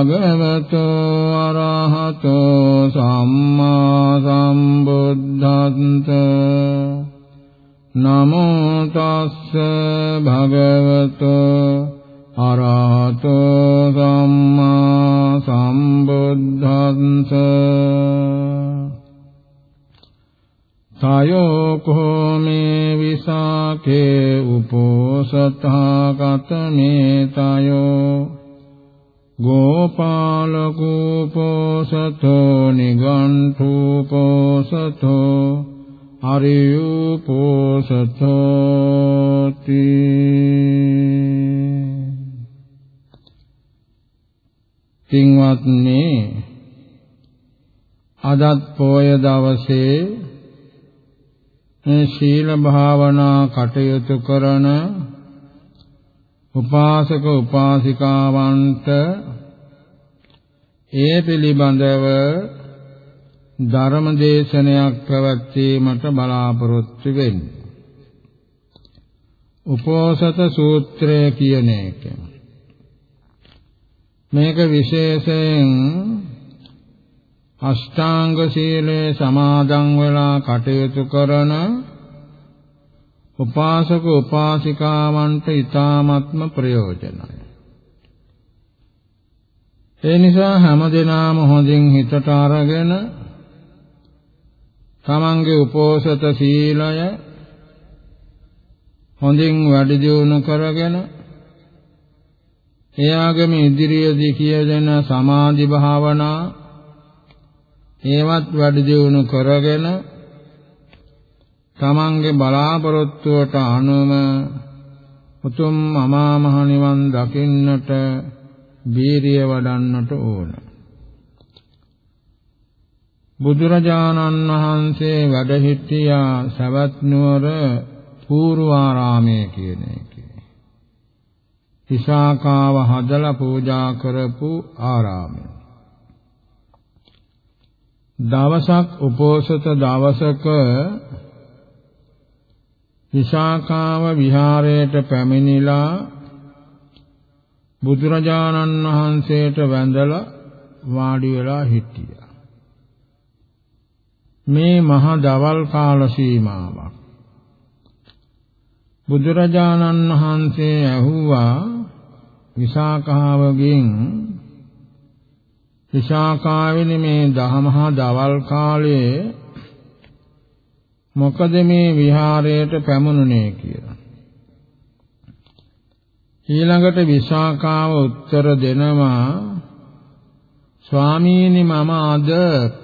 භගවතෝ අරහතෝ සම්මා සම්බුද්ධන්ත නමෝ තස්ස භගවතෝ අරහතෝ සම්මා සම්බුද්ධන්ත තයෝ කෝමේ විසාකේ උපෝසතා කතමේ ගෝපාලකෝපෝසතෝ නිගණ්ඨෝපෝසතෝ අරියුපෝසතෝති කිංවත්නි අදත් පොය දවසේ මේ ශීල භාවනා කටයුතු කරන උපාසක උපාසිකාවන්ට ඒ පිළිබඳව ධර්ම දේශනයක් පැවැත්වීමට බලාපොරොත්තු වෙන්නේ. උපෝසත සූත්‍රය කියන එක. මේක විශේෂයෙන් අෂ්ටාංග සීලේ සමාදන් වෙලා කටයුතු කරන උපාසක උපාසිකාවන්ට ඊ타ත්ම ප්‍රයෝජනයි. ඒ නිසා හැමදෙනාම හොඳින් හිතට අරගෙන තමන්ගේ උපෝසත සීලය හොඳින් වැඩි දියුණු කරගෙන එයාගම ඉදිරියේදී කියදෙන සමාධි භාවනා ඒවත් වැඩි දියුණු කරගෙන තමන්ගේ බලාපොරොත්තුවට අනුව උතුම් අමා මහ නිවන් දකින්නට වීරිය වඩන්නට ඕන. බුදුරජාණන් වහන්සේ වැඩ සිටියා සවැත් නුවර පූර්වාරාමයේ කියන එකේ. විසාකාව හදලා පූජා කරපු ආරාමය. දවසක් උපෝසත දවසක විසාකාව විහාරයට පැමිණිලා බුදුරජාණන් වහන්සේට වැඳලා වාඩි වෙලා හිටියා. මේ මහ දවල් කාල සීමාවක්. බුදුරජාණන් වහන්සේ ඇහුවා විසාකාවගෙන් විසාකාවෙනි මේ දහමහා දවල් කාලයේ මොකද මේ විහාරයට පැමුණුනේ කියලා. ඊළඟට විසාකාව උත්තර දෙනවා ස්වාමීනි මම අද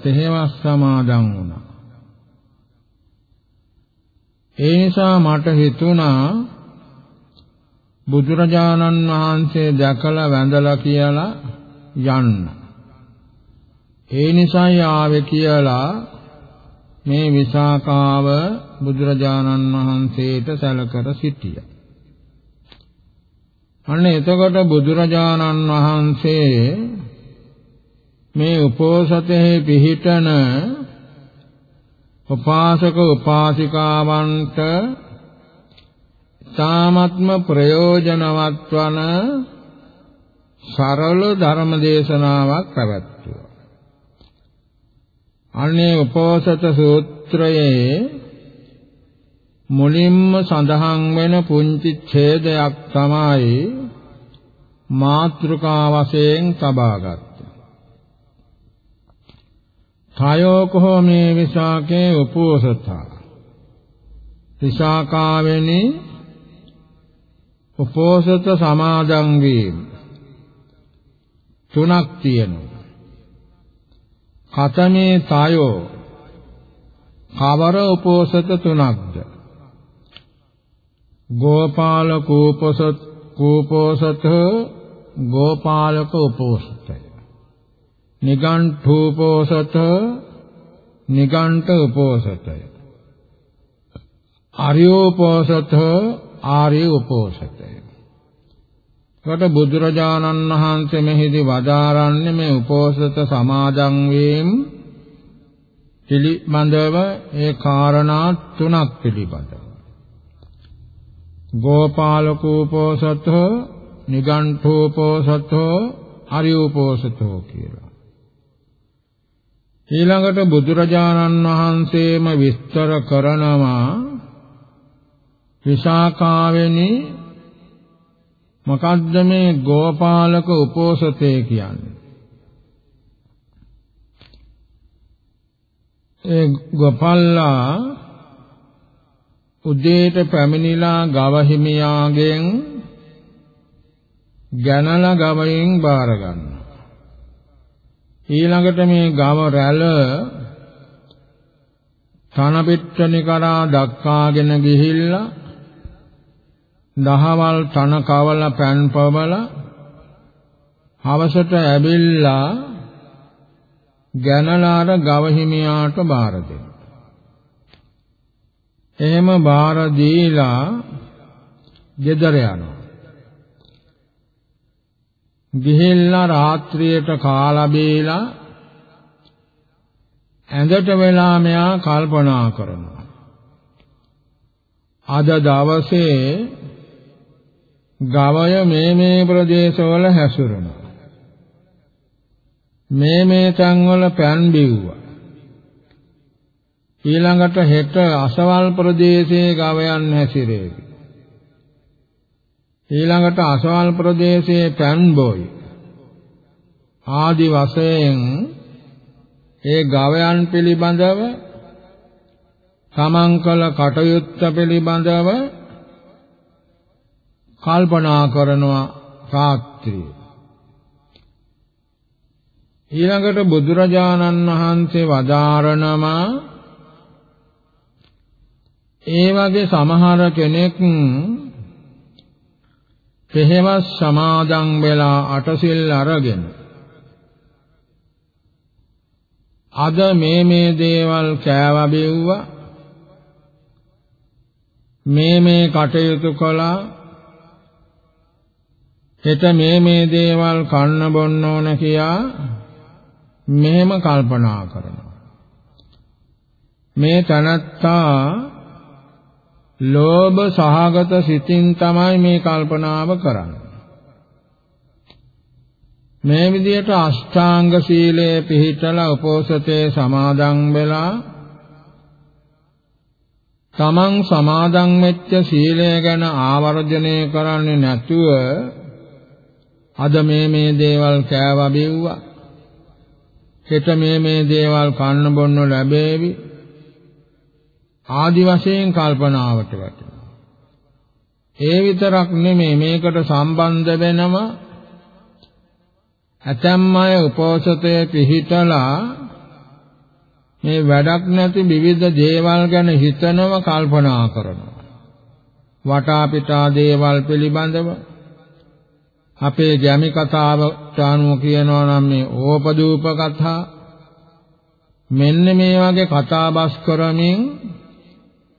තෙහෙවස් සමාදන් වුණා. ඒ නිසා මට හිතුණා බුදුරජාණන් වහන්සේ දැකලා වැඳලා කියලා යන්න. ඒ නිසායි ආවේ කියලා මේ විසාකාව බුදුරජාණන් වහන්සේට සැලකර සිටියා. අන්න එතකොට බුදුරජාණන් වහන්සේ මේ උපෝසතේ පිහිටන උපාසක උපාසිකාවන්ට තාමත්ම ප්‍රයෝජනවත් වන සරල ධර්ම දේශනාවක් පැවැත්වුවා. අනේ උපෝසත සූත්‍රයේ මුලින්ම සඳහන් වෙන පුංචි ඡේදයක් තමයි මාත්‍රිකා වශයෙන් තබාගත්තේ. තයෝකෝ මේ විසාකේ උපෝසතා. විසාකාවෙනි උපෝසත සමාදන් වීම තුනක් තියෙනවා. කතමේ තයෝ කවර උපෝසත තුනක්ද? ගෝපාල කූපසත් කූපෝසත ගෝපාලක උපෝසතය. නිගණ්ඨූපෝසත නිගණ්ඨ උපෝසතය. ආර්යෝපෝසත ආර්ය උපෝසතය. කොට බුදුරජාණන් වහන්සේ මෙහිදී වදාරන්නේ මේ උපෝසත සමාදන් වීම පිළිබඳව ඒ කාරණා තුනක් පිළිබඳව. ගෝපාලකෝපෝසතෝ නිගණ්ඨෝපෝසතෝ අරියෝපෝසතෝ කියලා. ඊළඟට බුදුරජාණන් වහන්සේම විස්තර කරනවා විසාකාවෙනි මොකද්ද මේ ගෝපාලක උපෝසතේ කියන්නේ? ඒ ගෝපල්ලා උදේට පැමිණිලා ගව හිමියාගෙන් ගැනලා ගවයෙන් බාර ගන්නවා. ඊළඟට මේ ගව රැළ තන පිට්ටනි කරා දක්කාගෙන ගිහිල්ලා දහවල් තන කවල පෑන් පවල හවසට ඇවිල්ලා ගැනලාර ගව හිමියාට බාර දෙනවා. එහෙම බාර දීලා ගෙදර යනවා. ගිහිල්ලා රාත්‍රියට කාලා බීලා ඇඳට වෙලා මෙයා කල්පනා කරනවා. අද දවසේ ගවය මේ මේ ප්‍රදේශවල හැසිරුණා. මේ මේ තැන්වල පෑන් බිව්වා. ඊළඟට හෙට අසවල් ප්‍රදේශයේ ගවයන් හැසිරේවි. ඊළඟට අසවල් ප්‍රදේශයේ පැන්බෝයි. ආදි වශයෙන් ඒ ගවයන් පිළිබඳව තමන් කළ කටයුත්ත පිළිබඳව කල්පනා කරනවා රාත්‍රියේ ඊළඟට බුදුරජාණන් වහන්සේ වදාරනවා ඒ වගේ සමහර කෙනෙක් පෙහෙවස් සමාදන් වෙලා අටසිල් අරගෙන අද මේ මේ දේවල් කෑවා බෙව්වා. මේ මේ කටයුතු කළා. හෙට මේ මේ දේවල් කන්න බොන්න ඕන කියා මෙහෙම කල්පනා කරනවා. මේ තනත්තා ලෝභ සහගත සිතින් තමයි මේ කල්පනාව කරන්නේ. මේ විදිහට අෂ්ටාංග සීලයේ පිහිටලා උපෝසතේ සමාදන් වෙලා තමන් සමාදන් වෙච්ච සීලය ගැන ආවර්ජනය කරන්නේ නැතුව අද මේ මේ දේවල් කෑවා බිව්වා හෙට මේ මේ දේවල් කන්න බොන්න ලැබේවි ආදි වශයෙන් කල්පනාවට වැටෙනවා. ඒ විතරක් නෙමෙයි මේකට සම්බන්ධ වෙනම ඇතැම් අය උපෝසතයේ පිහිටලා මේ වැඩක් නැති විවිධ දේවල් ගැන හිතනව කල්පනා කරනවා. වටා පිටා දේවල් පිළිබඳව අපේ ගැමි කතාවට අනුව කියනවා නම් මේ ඕපදූප කතා මෙන්න මේ වගේ කතා බස් කරමින්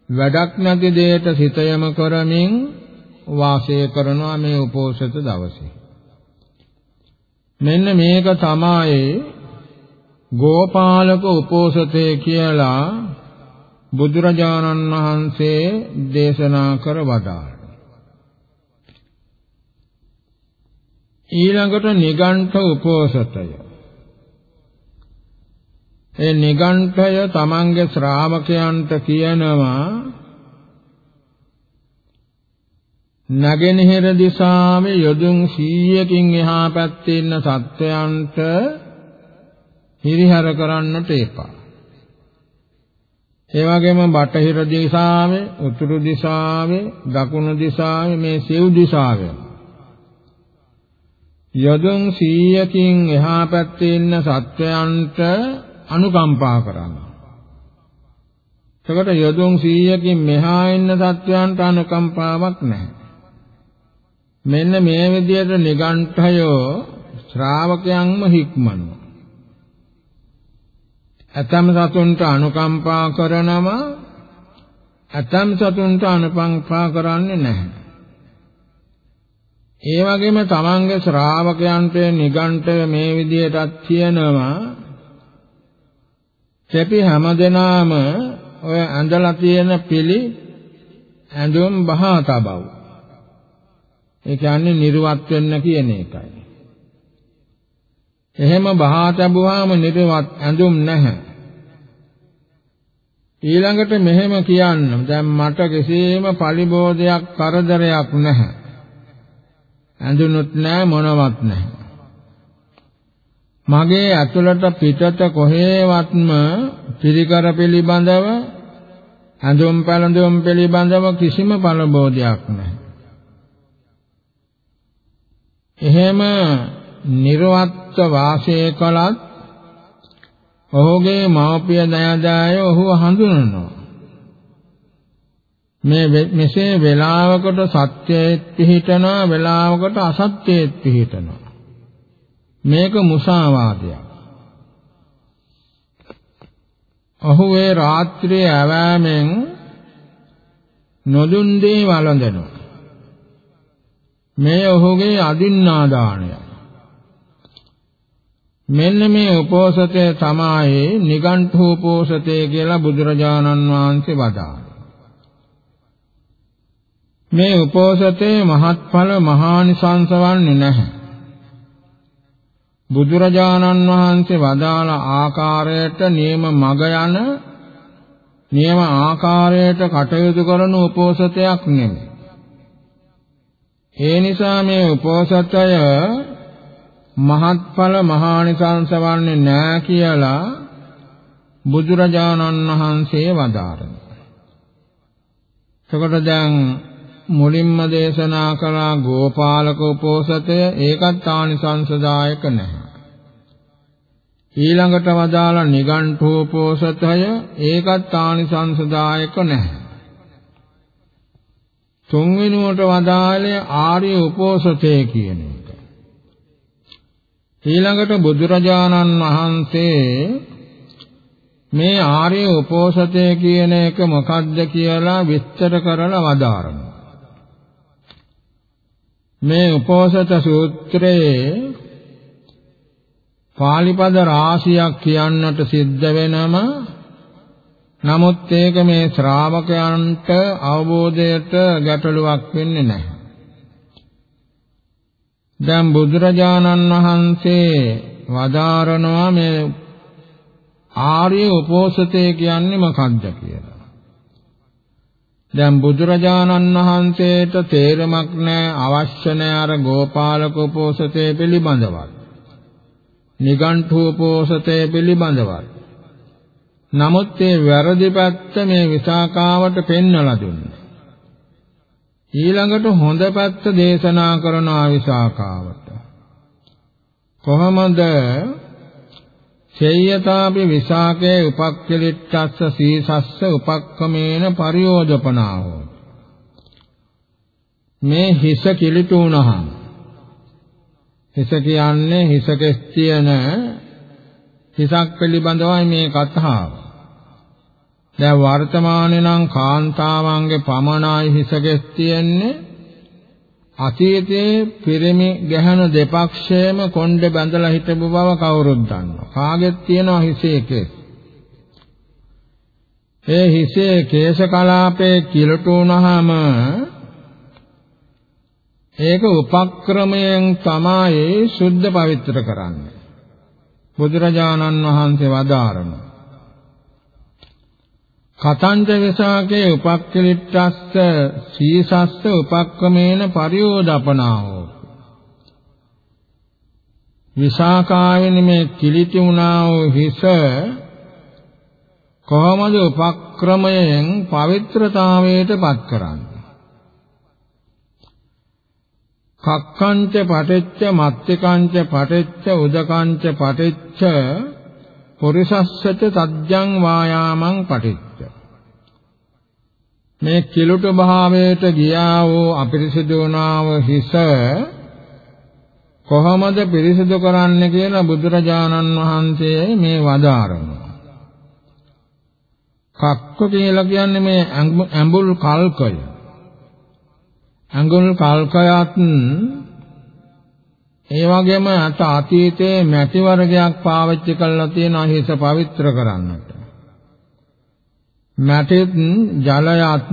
වැඩක් නැති දෙයට සිත යම කරමින් වාසය කරනවා මේ උපෝසත දවසේ. මෙන්න මේක තමයි ගෝපාලක උපෝසතේ කියලා බුදුරජාණන් වහන්සේ දේශනා කර වදාළා. ඊළඟට නිගණ්ඨ උපෝසතය ඒ නිගණ්ඨය තමන්ගේ ශ්‍රාවකයන්ට කියනවා නැගෙනහිර දිශාවේ යොදුන් 100කින් එහා පැත්තේ ඉන්න සත්වයන්ට හිරිහැර කරන්නට එපා. ඒ වගේම බටහිර දිශාවේ, උතුරු දිශාවේ, දකුණු දිශාවේ මේ සිව් දිශාවේ යොදුන් 100කින් එහා පැත්තේ ඉන්න සත්වයන්ට අනුකම්පා කරන්න. එතකොට යොදුන් 100කින් මෙහා ඉන්න සත්වයන්ට අනුකම්පාවක් නැහැ. මෙන්න මේ විදිහට නිගණ්ඨයෝ ශ්‍රාවකයන්ම හික්මනවා. ඇතම් සතුන්ට අනුකම්පා කරනම ඇතම් සතුන්ට අනුකම්පා කරන්නේ නැහැ. ඒ වගේම තමන්ගේ ශ්‍රාවකයන්ට නිගණ්ඨය මේ විදිහටත් කියනවා සැපි හැමදෙනාම ඔය ඇඳලා තියෙන පිළි ඇඳුම් බහා තබව. ඒ කියන්නේ නිර්වත් වෙන්න කියන එකයි. එහෙම බහා තබුවාම නිර්වත් ඇඳුම් නැහැ. ඊළඟට මෙහෙම කියන්න දැන් මට කිසිම පරිබෝධයක් කරදරයක් නැහැ. ඇඳුනුත් නැහැ මොනවත් නැහැ. මගේ ඇතුළට පිටත කොහේවත්ම පිරිකර පිළිබඳව ඇඳුම් පැළඳුම් පිළිබඳව කිසිම පළබෝධයක් නැහැ. එහෙම නිර්වත්ව වාසය කළත් ඔහුගේ මව්පිය දයාදාය ඔහුව හඳුනනවා. මේ මෙසේ වේලාවකට සත්‍යයේත් පිහිටනවා වේලාවකට අසත්‍යයේත් පිහිටනවා. මේක මුසාවාදයක්. ඔහු ඒ රාත්‍රියේ ඇවෑමෙන් නොදුන් දේ වළඳනවා. මේ ඔහුගේ අදින්නාදානය. මෙන්න මේ උපෝසතය තමයි නිගණ්ඨ උපෝසතය කියලා බුදුරජාණන් වහන්සේ වදාළා. මේ උපෝසතේ මහත්ඵල මහානිසංස වන්නේ නැහැ. බුදුරජාණන් වහන්සේ වදාළ ආකාරයට නියම මග යන නියම ආකාරයට කටයුතු කරන උපෝසතයක් නෙමෙයි. ඒ නිසා මේ උපෝසතය මහත්ඵල මහානිසංස වන්නේ නැහැ කියලා බුදුරජාණන් වහන්සේ වදාරනවා. එතකොට දැන් මුලින්ම දේශනා කළා ගෝපාලක උපෝසතය ඒකත් ආනිසංසදායක නැහැ. ඊළඟට වදාළ නිගණ්ඨෝපෝසතය ඒකත් ආනිසංසදායක නැහැ. තුන්වෙනුවට වදාළේ ආර්ය උපෝසතය කියන එක. ඊළඟට බුදුරජාණන් වහන්සේ මේ ආර්ය උපෝසතය කියන එක මොකක්ද කියලා විස්තර කරලා වදාරනවා. මේ උපෝසත සූත්‍රයේ පාලි පද රාශියක් කියන්නට සිද්ධ වෙනම නමුත් ඒක මේ ශ්‍රාවකයන්ට අවබෝධයට ගැටලුවක් වෙන්නේ නැහැ. දැන් බුදුරජාණන් වහන්සේ වදාරනවා මේ ආර්ය උපෝසතය කියන්නේ මොකක්ද කියලා. දැන් බුදුරජාණන් වහන්සේට තේරමක් නැහැ අවශ්‍ය නැහැ අර ගෝපාලක උපෝසතය පිළිබඳවත්. නිගණ්ඨ උපෝසතය පිළිබඳවත්. නමුත් ඒ වැරදි පැත්ත මේ විසාකාවට පෙන්වලා දුන්නා. ඊළඟට හොඳ පැත්ත දේශනා කරන ආවිසාකාවට. කොහොමද සේයතාපි විසාකේ උපක්ඛලිට්ඨස්ස සීසස්ස උපක්කමේන පරියෝජපනාහෝ මේ හිස කිලිටු වුණහම හිස කියන්නේ හිසකෙස් තියෙන හිසක් පිළිබඳවයි මේ කතාව. දැන් වර්තමානයේ නම් කාන්තාවන්ගේ පමණයි හිසකෙස් තියෙන්නේ අතීතයේ පිරිමි ගැහණු දෙපක්ෂයේම කොණ්ඩේ බැඳලා හිටපු බව කවුරුත් දන්නවා. කාගෙත් තියෙනවා හිසේ කෙස්. ඒ හිසේ කේශ කලාපේ කිලුට වුණාම ඒක උපක්‍රමයෙන් තමයි සුද්ධ පවිත්‍ර කරන්නේ. බුදුරජාණන් වහන්සේ වදාරනවා. කතංච විසාකේ උපක්ඛලිට්ඨස්ස සීසස්ස උපක්කමේන පරියෝදපනාහෝ විසාකාවෙනි මේ කිලිටි වුණා වූ හිස කොහොමද උපක්‍රමයෙන් පවිත්‍රතාවයට පත් කරන්නේ කක්කංච පටෙච්ච මත්තිකංච පටෙච්ච උදකංච පටෙච්ච පුරිසස්සච තජ්ජං වායාමං පටිච්ච මේ කිලුට භාවයට ගියා වූ අපිරිසිදු වුණාව හිස කොහොමද පිරිසිදු කරන්නේ කියලා බුදුරජාණන් වහන්සේ මේ වදාරනවා. කක්ක කියලා කියන්නේ මේ ඇඹුල් කල්කය. ඇඟුල් කල්කයත් ඒ වගේම අත අතීතයේ මැටි වර්ගයක් පාවිච්චි කරලා තියෙන හිස පවිත්‍ර කරන්නට. මැටිත් ජලයත්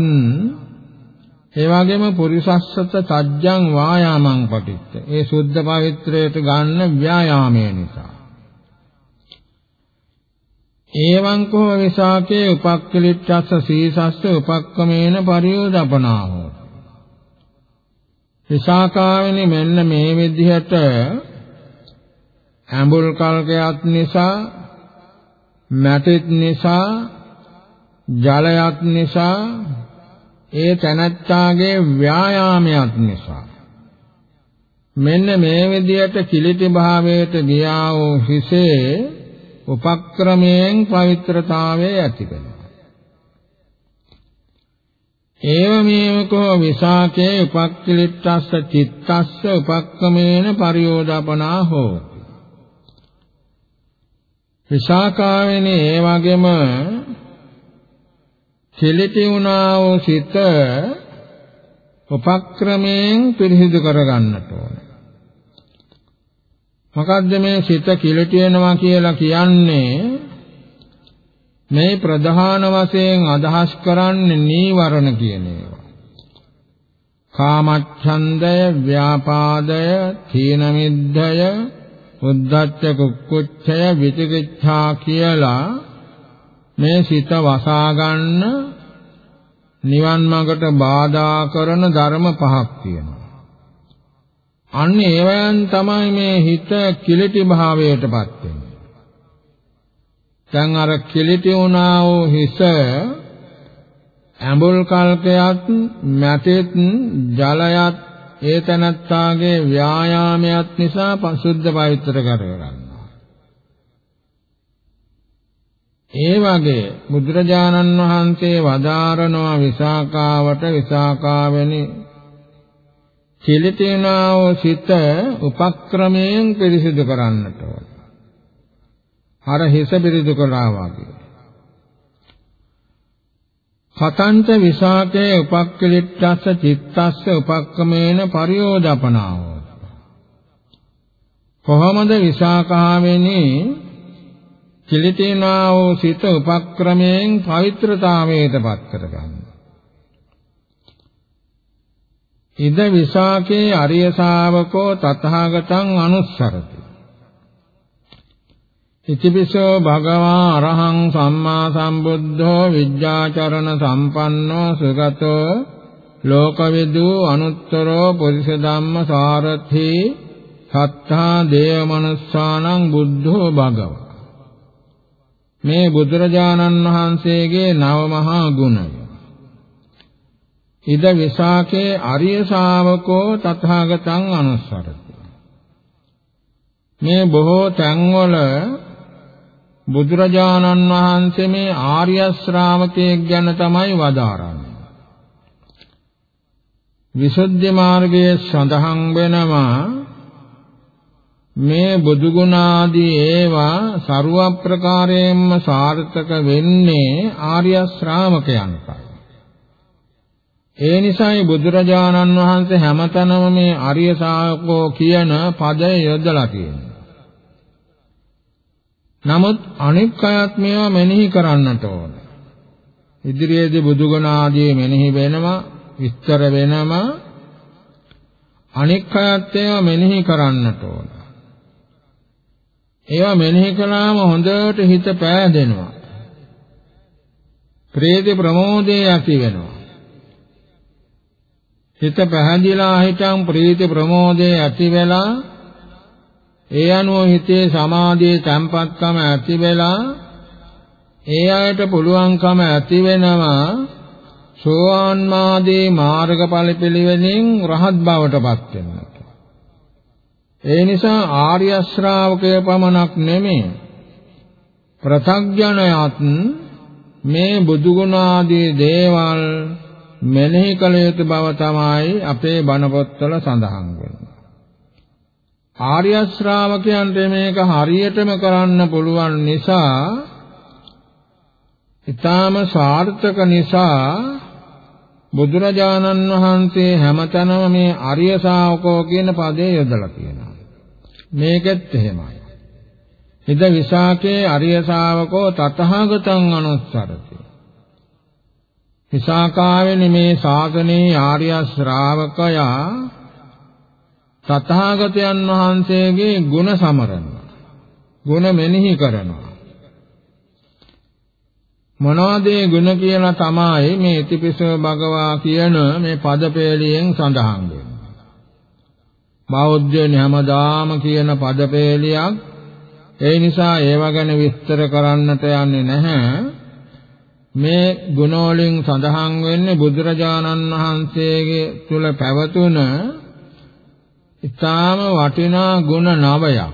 ඒ වගේම පුරිසස්සත තජ්ජං වායාමං පටිච්ච. ඒ සුද්ධ පවිත්‍රයට ගන්න ව්‍යායාමය නිසා. ඒවං කෝ විසාකේ උපක්ඛලිට්ඨස්ස සීසස්ස උපක්කමේන පරියෝදපනාහෝ. විසාකාවෙනි මෙන්න මේ විදිහට ඇඹුල් කල්කයක් නිසා මැටිත් නිසා ජලයක් නිසා ඒ තනත්තාගේ ව්‍යායාමයක් නිසා. මෙන්න මේ විදියට කිලිටි භාවයට ගියා වූ හිසේ උපක්‍රමයෙන් පවිත්‍රතාවය ඇති වෙනවා. ඒවමේවකෝ විසාකේ උපක්ඛලිට්ඨස්ස චිත්තස්ස උපක්කමේන පරියෝදපනා හෝති. විසාකාවෙනි ඒ වගේම කෙලිටි වුණා වූ සිත උපක්‍රමයෙන් පිරිසිදු කරගන්නට ඕන. මොකද්ද මේ සිත කිලිටි වෙනවා කියලා කියන්නේ? මේ ප්‍රධාන වශයෙන් අදහස් කරන්නේ නීවරණ කියන ඒවා. කාමච්ඡන්දය, ව්‍යාපාදය, තීන මිද්ධය, උද්ධච්ච කුක්කුච්චය, විචිකිච්ඡා කියලා මේ සිත වසා ගන්න නිවන් මාර්ගට බාධා කරන ධර්ම පහක් තියෙනවා. අන්න ඒවයන් තමයි මේ හිත කිලිටි භාවයටපත් වෙන්නේ. දැන් අර කිලිටි වුණා වූ හිස ඇඹුල් කල්කයත් මැටෙත් ජලයත් ඒ තනත්තාගේ ව්‍යායාමයක් නිසා පසුද්ධ පවිත්‍ර කරගන්න. ඒ වගේ බුදුරජාණන් වහන්සේ වදාරනවා විසාකාවට විසාකාවෙනි කිලිටිනාව සිත උපක්‍රමයෙන් පිරිසිදු කරන්නට ඕන. අර හිස පිරිසිදු කළා වගේ. කතංච විසාකේ උපක්ඛලිට්ඨස්ස චිත්තස්ස උපක්කමේන පරියෝදපනාව. කොහොමද විසාකාවෙනි කිලිටිනා වූ සිත උපක්‍රමයෙන් පවිත්‍රතාවයට පත් කරගන්න. ඉද විසාකේ අරිය ශාවකෝ තථාගතං අනුස්සරති. ඉතිපිසෝ භගවා අරහං සම්මා සම්බුද්ධෝ විද්‍යාචරණ සම්පන්නෝ සුගතෝ ලෝකවිදු අනුත්තරෝ පුරිස ධම්ම සාරථි සත්තා දේව මනුස්සානං බුද්ධෝ භගවා මේ බුදුරජාණන් වහන්සේගේ නව මහා ගුණය. ඉද විසාකේ ආර්ය ශාවකෝ තථාගතං අනුස්සරති. මේ බොහෝ තැන්වල බුදුරජාණන් වහන්සේ මේ ආර්ය ශ්‍රාවකයෙක් ගැන තමයි වදාරන්නේ. විසුද්ධි මාර්ගයේ සඳහන් වෙනවා මේ බුදු ගුණ ආදී ඒවා ਸਰව ප්‍රකාරයෙන්ම සාර්ථක වෙන්නේ ආර්ය ශ්‍රාවකයන්ටයි. ඒ නිසායි බුදුරජාණන් වහන්සේ හැමතැනම මේ ආර්ය ශාවකෝ කියන පදය යොදලා තියෙනවා. නමුත් අනෙක් අයත් මේවා මෙනෙහි කරන්නට ඕන. ඉදිරියේදී බුදු ගුණ ආදී මෙනෙහි වෙනවා, විස්තර වෙනවා. අනෙක් අයත් ඒවා මෙනෙහි කරන්නට ඕන. ඒවා මෙනෙහි කළාම හොඳට හිත පෑදෙනවා. ප්‍රීති ප්‍රමෝදේ ඇති වෙනවා. හිත පැහැදිලා හිටන් ප්‍රීති ප්‍රමෝදේ ඇති වෙලා ඒ අනුව හිතේ සමාධියේ තැම්පත්කම ඇති වෙලා ඒ අයට පුළුවන්කම ඇති වෙනවා සෝවාන් මාදී මාර්ගඵල පිළිවෙලින් රහත් බවටපත් වෙන්නට. ඒ නිසා ආර්ය ශ්‍රාවකය පමණක් නෙමෙයි ප්‍රතග්ජනයත් මේ බුදු ගුණ ආදී දේවල් මෙනෙහි කළ යුතු බව තමයි අපේ බණ පොත්වල සඳහන් වෙන්නේ. ආර්ය ශ්‍රාවකයන්ට මේක හරියටම කරන්න පුළුවන් නිසා ඊටාම සාර්ථක නිසා බුදුරජාණන් වහන්සේ හැමතැනම මේ ආර්ය ශාවකෝ කියන පදේ යොදලා තියෙනවා. මේකෙත් එහෙමයි. ඉද විසාකේ ආර්ය ශාවකෝ තතහාගතං අනුස්සරති. විසාකාවෙනි මේ ශාසනයේ ආර්ය ශ්‍රාවකයා තථාගතයන් වහන්සේගේ ගුණ සමරනවා. ගුණ මෙනෙහි කරනවා. මොනවද ඒ ගුණ කියලා තමයි මේ ඉතිපිසෝ භගවා කියන මේ පදපේලියෙන් සඳහන් වෙන්නේ. බෞද්ධයන් හැමදාම කියන පදපේලියක් ඒ නිසා ඒව ගැන විස්තර කරන්නට යන්නේ නැහැ. මේ ගුණ වලින් සඳහන් වෙන්නේ බුදුරජාණන් වහන්සේගේ තුල පැවතුන ඊටාම වටිනා ගුණ නවයක්.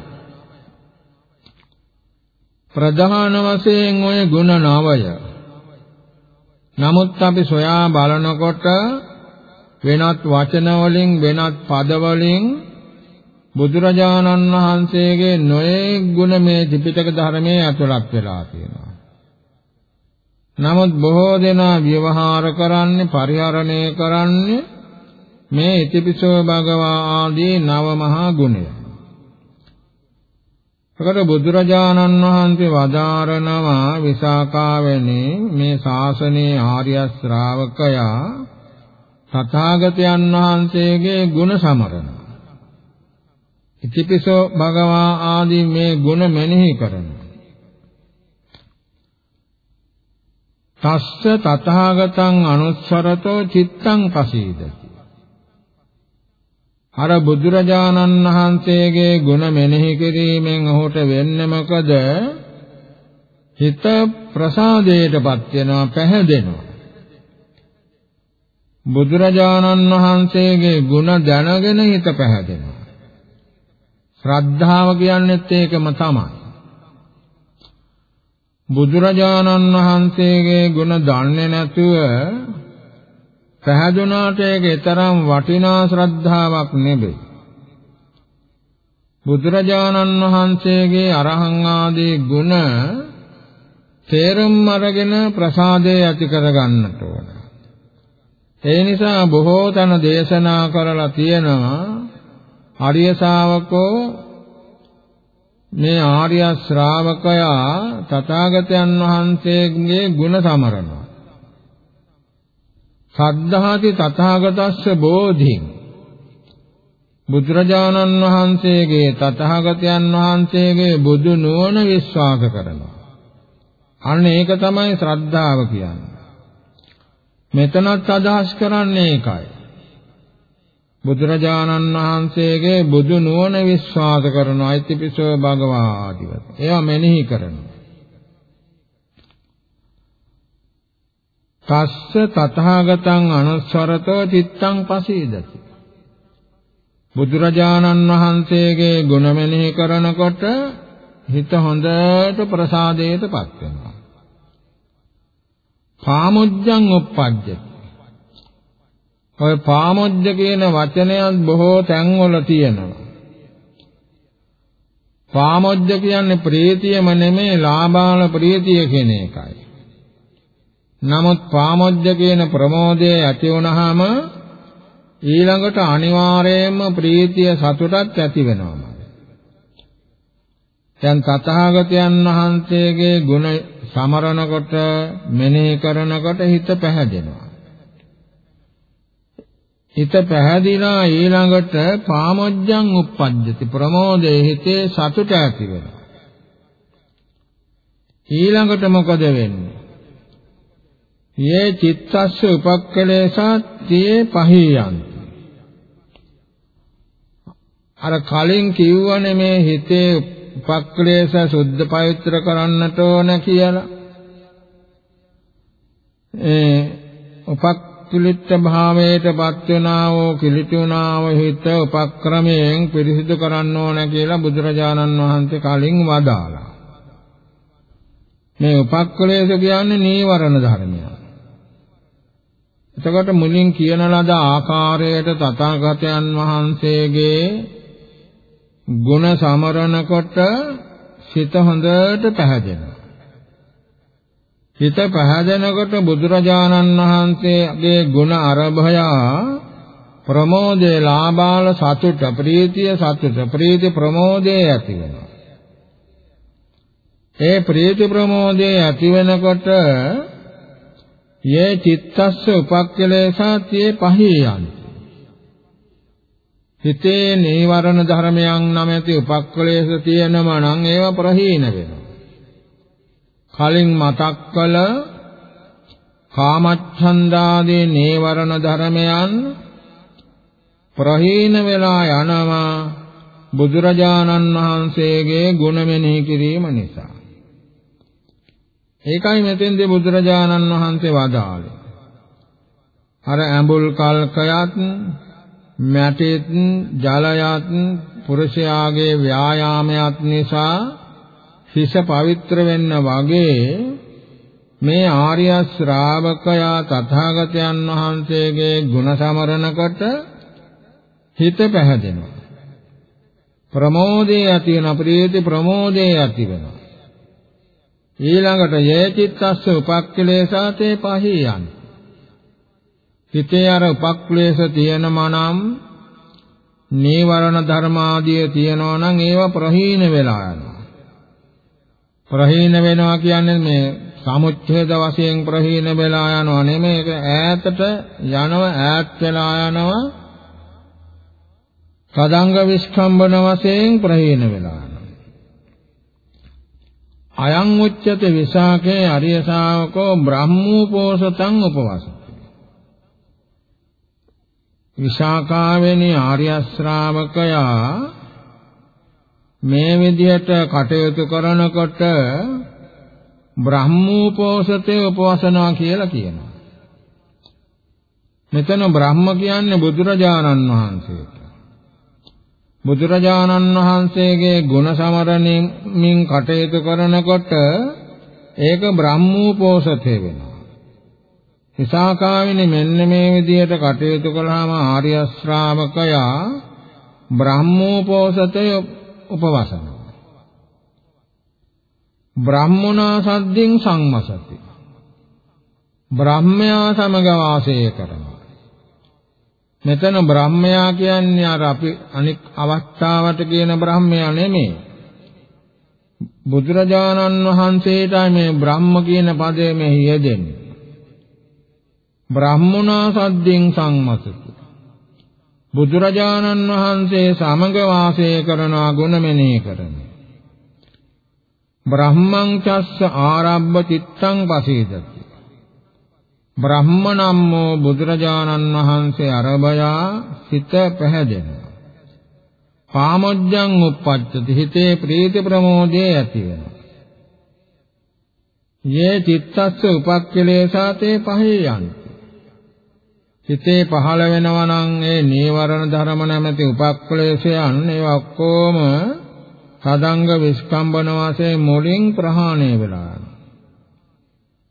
ප්‍රධාන වශයෙන් ওই ගුණ නවය. නමුත් අපි සොයා බලනකොට වෙනත් වචන වලින් වෙනත් පද වලින් බුදුරජාණන් වහන්සේගේ නොයෙක් ගුණ මේ ත්‍රිපිටක ධර්මයේ ඇතුළත් වෙලා තියෙනවා. නමුත් බොහෝ දෙනා ව්‍යවහාර කරන්නේ පරිහරණය කරන්නේ මේ ඉතිපිසෝ භගවා ආදී නව මහා ගුණය. එකට බුදුරජාණන් වහන්සේ වදාරනවා විසාකාවෙනි මේ ශාසනයේ ආර්ය ශ්‍රාවකයා තථාගතයන් වහන්සේගේ ගුණ සමරන. ඉතිපිසෝ භගවා ආදී මේ ගුණ මෙනෙහි කරනවා. තස්ස තථාගතං අනුස්සරතෝ චිත්තං පසීදති අර බුදුරජාණන් වහන්සේගේ ගුණ මෙනෙහි කිරීමෙන් ඔහුට වෙන්නේ මොකද? හිත ප්‍රසාදයටපත් වෙනවා පැහැදෙනවා. බුදුරජාණන් වහන්සේගේ ගුණ දැනගෙන හිත පැහැදෙනවා. ශ්‍රද්ධාව කියන්නේත් ඒකම තමයි. බුදුරජාණන් වහන්සේගේ ගුණ දන්නේ නැතුව පැහැදුනාට ඒක තරම් වටිනා ශ්‍රද්ධාවක් නෙවෙයි. බුදුරජාණන් වහන්සේගේ අරහං ආදී ගුණ තේරුම් අරගෙන ප්‍රසාදය ඇති කරගන්නට ඕන. ඒ නිසා බොහෝ තැන දේශනා කරලා තියෙනවා ආර්ය ශාවකෝ මේ ආර්ය ශ්‍රාවකයා තථාගතයන් වහන්සේගේ ගුණ සමරනවා. සද්ධාති තථාගතස්ස බෝධින් බුදුරජාණන් වහන්සේගේ තථාගතයන් වහන්සේගේ බුදු නුවණ විශ්වාස කරනවා. අන්න ඒක තමයි ශ්‍රද්ධාව කියන්නේ. මෙතනත් අදහස් කරන්නේ ඒකයි. බුදුරජාණන් වහන්සේගේ බුදු නුවණ විශ්වාස කරන අයිතිපිසෝ භගවා ආදිවත්. ඒවා මෙනෙහි කරනවා. තස්ස තථාගතං අනුස්සරතෝ චිත්තං පසීදති. බුදුරජාණන් වහන්සේගේ ගුණ මෙනෙහි කරනකොට හිත හොඳට ප්‍රසාදයටපත් වෙනවා. පාමුජ්ජං uppajjati ඔය පාමුජ්ජ කියන වචනයත් බොහෝ තැන්වල තියෙනවා. පාමුජ්ජ කියන්නේ ප්‍රීතියම නෙමෙයි ලාභාල ප්‍රීතිය කියන එකයි. නමුත් පාමොජ්ජ කියන ප්‍රමෝදය ඇති වුනහම ඊළඟට අනිවාර්යයෙන්ම ප්‍රීතිය සතුටත් ඇති වෙනවා. දැන් තථාගතයන් වහන්සේගේ ගුණ සමරනකොට මෙනෙහි කරනකොට හිත පැහැදෙනවා. හිත පැහැදිලා ඊළඟට පාමොජ්ජං uppajjati ප්‍රමෝදයේ හිතේ සතුට ඇති වෙනවා. ඊළඟට මොකද වෙන්නේ? යේ චිත්තස්ස උපක්ඛලේසා තේ පහියන්ති අර කලින් කිව්වනේ මේ හිතේ උපක්ලේශ සුද්ධ පවිත්‍ර කරන්නට ඕන කියලා. ඒ උපක්ලිට භාවයටපත් වෙනා වූ කිලිටුණා වූ හිත උපක්‍රමයෙන් පිරිසිදු කරන්න ඕන කියලා බුදුරජාණන් වහන්සේ කලින් වදාලා මේ උපක්ලේශ කියන්නේ නීවරණ ධර්මයක්. එතකොට මුලින් කියන ලද ආකාරයට තථාගතයන් වහන්සේගේ ගුණ සමරන කොට සිත හොඳට පැහැදෙනවා. හිත පැහැදෙනකොට බුදුරජාණන් වහන්සේගේ ගුණ අරභය ප්‍රමෝදේ ලාභාල සතුට ප්‍රීතිය සතුට ප්‍රීති ප්‍රමෝදේ ඇති වෙනවා. ඒ ප්‍රීති ප්‍රමෝදේ ඇති වෙනකොට යේ චිත්තස්ස උපක්ඛලේසා තේ පහේ යන්ති. හිතේ නීවරණ ධර්මයන් නැමැති උපක්ඛලේශ තියෙනම නම් ඒවා ප්‍රහීන වෙනවා. කලින් මතක් කළ කාමච්ඡන්දාදී නීවරණ ධර්මයන් ප්‍රහීන වෙලා යනවා බුදුරජාණන් වහන්සේගේ ගුණ මෙනෙහි කිරීම නිසා. ඒකයි මෙතෙන්දී බුදුරජාණන් වහන්සේ වදාළේ. අර ඇඹුල් කල්කයත් මැටෙත් ජලයත් පුරුෂයාගේ ව්‍යායාමයක් නිසා හිස පවිත්‍ර වෙන්න වගේ මේ ආර්ය ශ්‍රාවකයා තථාගතයන් වහන්සේගේ ගුණ සමරනකොට හිත පැහැදෙනවා. ප්‍රමෝදේ ඇති වෙන ප්‍රීති ප්‍රමෝදේ ඇති වෙනවා. ඊළඟට යේචිත්තස්ස උපක්ඛලේසාතේ පහියන්. හිතේ අර උපක්ඛලේශ තියෙනවා නම් නීවරණ ධර්මාදිය තියෙනවා නම් ඒවා ප්‍රහීන වෙලා යනවා. ප්‍රහීන වෙනවා කියන්නේ මේ සමුච්ඡේද වශයෙන් ප්‍රහීන වෙලා යනවා නෙමෙයි ඒක ඈතට යනවා ඈත් වෙලා යනවා. තදංග විස්කම්බන වශයෙන් ප්‍රහීන වෙලා අයං උච්චත විසාකේ අරිය ශාවකෝ බ්‍රහ්මූපෝසතං උපවසති. විසාකාවෙනි ආර්ය ශ්‍රාවකයා මේ විදිහට කටයුතු කරනකොට බ්‍රහ්මූපෝසතේ උපවසනවා කියලා කියනවා. මෙතන බ්‍රහ්ම කියන්නේ බුදුරජාණන් වහන්සේට. බුදුරජාණන් වහන්සේගේ ගුණ සමරණමින් කටයුතු කරනකොට ඒක බ්‍රහ්මෝපෝසතේ වෙනවා. හිසාකාවිනේ මෙන්න මේ විදිහට කටයුතු කළාම ආර්ය ශ්‍රාවකයා බ්‍රහ්මෝපෝසතේ උපවසනවා. බ්‍රහ්මනා සද්දින් සංමසති. බ්‍රහ්මයා සමග වාසය කරනවා. මෙතන බ්‍රහ්මයා කියන්නේ අර අපි අනික් අවස්ථාවට කියන බ්‍රහ්මයා නෙමෙයි. බුදුරජාණන් වහන්සේටයි මේ බ්‍රහ්ම කියන පදය මෙහි යෙදෙන්නේ. බ්‍රහ්මුණා සද්දින් සංමසති. බුදුරජාණන් වහන්සේ සමග වාසය කරන ගුණ මෙනෙහි කරමි. බ්‍රහ්මං චස්ස ආරබ්බ චිත්තං පසීදති. බ්‍රහ්මනම්මෝ බුදුරජාණන් වහන්සේ අරබයා සිත පැහැදෙනවා. පාමොජ්ජං උප්පච්චති හිතේ ප්‍රීති ප්‍රමෝදයේ ඇති වෙනවා. යේ චිත්තස්ස උපක්ඛලේසාතේ පහේ යන්ති. හිතේ පහළ වෙනවා නම් ඒ නීවරණ ධර්ම නැමැති උපක්ඛලේශයන් ඒවා ඔක්කොම සදංග විස්කම්බන වාසේ මුලින් ප්‍රහාණය වෙලා යනවා.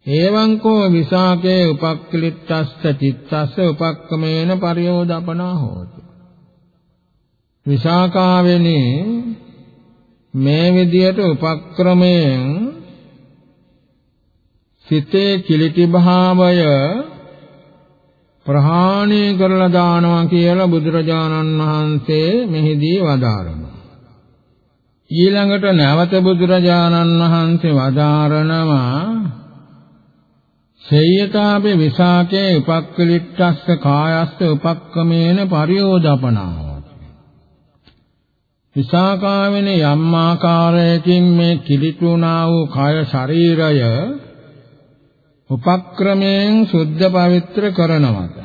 එවං කෝ විසාකේ උපක්ඛලිට්ඨස්ස චිත්තස්ස උපක්කමේන පරියෝදපනා හෝති. විසාකාවෙනි මේ විදියට උපක්‍රමයෙන් සිතේ කිලිටි භාවය ප්‍රහාණය කරලා දානවා කියලා බුදුරජාණන් වහන්සේ මෙහිදී වදාරනවා. ඊළඟට නැවත බුදුරජාණන් වහන්සේ වදාරනවා සේයතාපේ විසාකේ උපක්කලිට්ඨස්ස කායස්ස උපක්කමේන පරියෝදපනාව විසාකාවෙන යම් ආකාරයකින් මේ කිලිටුණා වූ කය ශරීරය උපක්‍රමයෙන් සුද්ධ පවිත්‍ර කරනවද?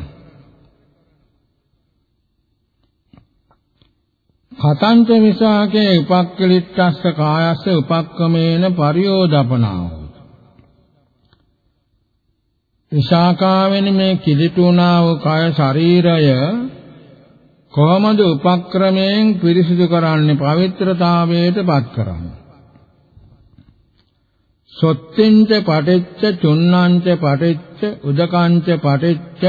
කතංච විසාකේ උපක්කලිට්ඨස්ස කායස්ස උපක්කමේන පරියෝදපනාව විසාකාවෙනි මේ කිලිටුණා වූ කය ශරීරය කොහොමද උපක්‍රමයෙන් පිරිසිදු කරන්නේ පවිත්‍රතාවයට පත් කරන්නේ? සොත්තිංච පටිච්ච චුන්නංච පටිච්ච උදකංච පටිච්ච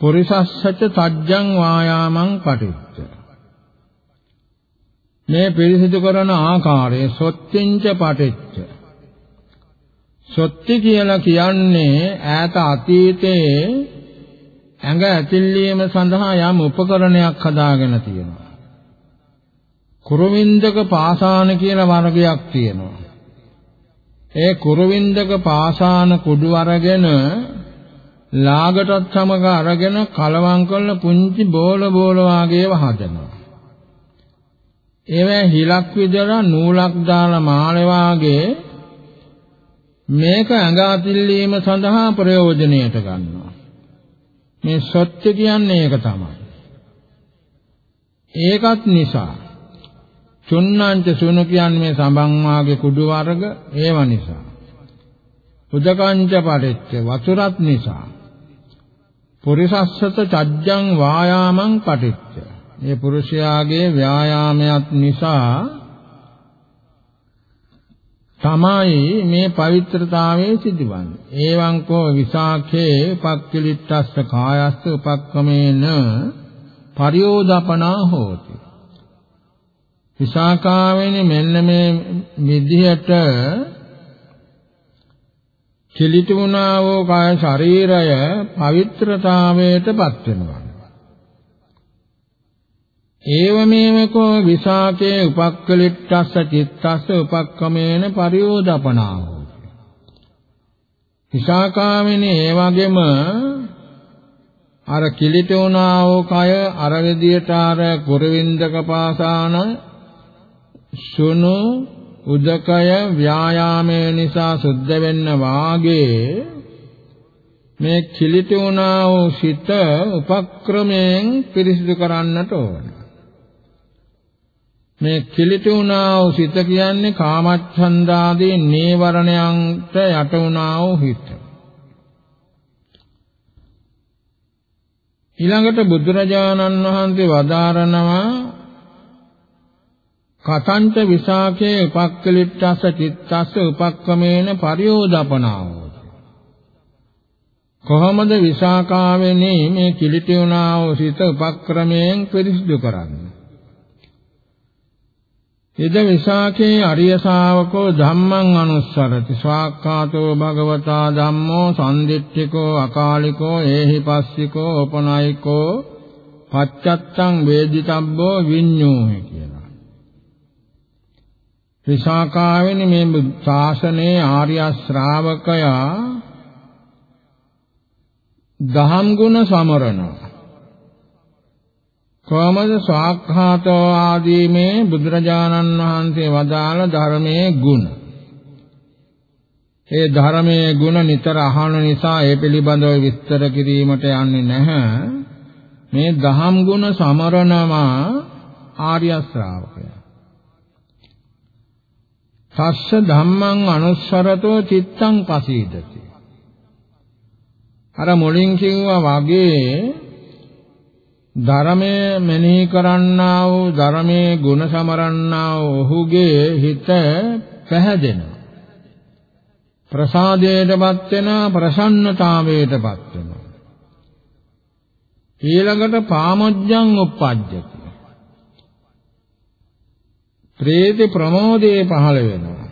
පුරිසස්සච සජ්ජං වායාමං පටිච්ච. මේ පිරිසිදු කරන ආකාරය සොත්තිංච පටිච්ච. සොත්ති කියලා කියන්නේ ඈත අතීතයේ ඇඟ ඇතිල්ලීම සඳහා යම් උපකරණයක් හදාගෙන තියෙනවා කුරුවින්දක පාසාන කියලා වර්ගයක් තියෙනවා ඒ කුරුවින්දක පාසාන කුඩු අරගෙන ලාගටත් සමග අරගෙන කලවම් කරලා පුංචි බෝල බෝල වාගේව හදනවා. ඒවැ හිලක් විදලා නූලක් දාලා මාළේ වාගේ මේක ඇඟ අතිල්ලීම සඳහා ප්‍රයෝජනයට ගන්නවා. මේ සත්‍ය කියන්නේ ඒක තමයි. ඒකත් නිසා චුන්නංච සුණු කියන්නේ මේ සඹන් වාගේ කුඩු වර්ග ඒව නිසා. උදකංච පරිච්ච වතුරත් නිසා. පුරිසස්සත චජ්ජං වායාමං පටිච්ච. මේ පුරුෂයාගේ ව්‍යායාමයක් නිසා තමයි මේ පවිත්‍රතාවයේ සිදුවන්නේ. ඒවං කෝ විසාඛේ උපක්ඛලිට්ඨස්ස කායස්ස උපක්කමේන පරියෝදපනා හෝති. විසාකාවෙනි මෙන්න මේ විදිහට කිලිටි වුණා වූ කාය ශරීරය පවිත්‍රතාවයටපත් වෙනවා. ඒවමේවකෝ විසාකේ උපක්කලිට්ඨස්ස චිත්තස්ස උපක්කමේන පරියෝදපනාව. විසාකාවෙනි ඒ වගේම අර කිලිට වුණා වූ කය අර විදියට අර කුරවින්දක පාසාන සුණු උදකය ව්‍යායාමය නිසා සුද්ධ වෙන්න වාගේ මේ කිලිට වුණා වූ සිත උපක්‍රමයෙන් පිරිසිදු කරන්නට ඕන. මේ කිලිට වුණා වූ සිත කියන්නේ කාමච්ඡන්දාදී නීවරණයන්ට යට වුණා වූ හිත. ඊළඟට බුදුරජාණන් වහන්සේ වදාරනවා කතංච විසාකේ උපක්කලිට්ඨස්ස චිත්තස්ස උපක්කමේන පරියෝදපනාව කොහොමද විසාකාවෙනි මේ කිලිටි වුණා වූ සිත උපක්‍රමයෙන් පිරිසිදු කරන්නේ ඉද විසාකේ අරිය ශාවකෝ ධම්මං අනුස්සරති. ස්වාක්ඛාතෝ භගවතා ධම්මෝ සම්දිට්ඨිකෝ අකාලිකෝ ඒහි පස්සිකෝ උපනායිකෝ පච්චත්තං වේදිතබ්බෝ විඤ්ඤෝහි කියලා. විසාකාවෙනි මේ ශාසනයේ ආර්ය ශ්‍රාවකයා දහම් ගුණ සමරනවා. කොමද ස්වාක්ඛාතෝ ආදී මේ බුදුරජාණන් වහන්සේ වදාළ ධර්මයේ ගුණ? ඒ ධර්මයේ ගුණ නිතර අහන නිසා ඒ පිළිබඳව විස්තර කිරීමට යන්නේ නැහැ. මේ දහම් ගුණ සමරනවා ආර්ය ශ්‍රාවකයා. තස්ස ධම්මං අනුස්සරතෝ චිත්තං පසීදති. අර මුලින් කිව්වා වගේ ධර්මයේ මෙනෙහි කරන්නා වූ ධර්මයේ ගුණ සමරන්නා වූ ඔහුගේ හිත පැහැදෙනවා. ප්‍රසාදයටපත් වෙනවා ප්‍රසන්නතාවයටපත් වෙනවා. ඊළඟට පාමොජ්ජං උප්පජ්ජති. ප්‍රීති ප්‍රමෝදයේ පහළ වෙනවා.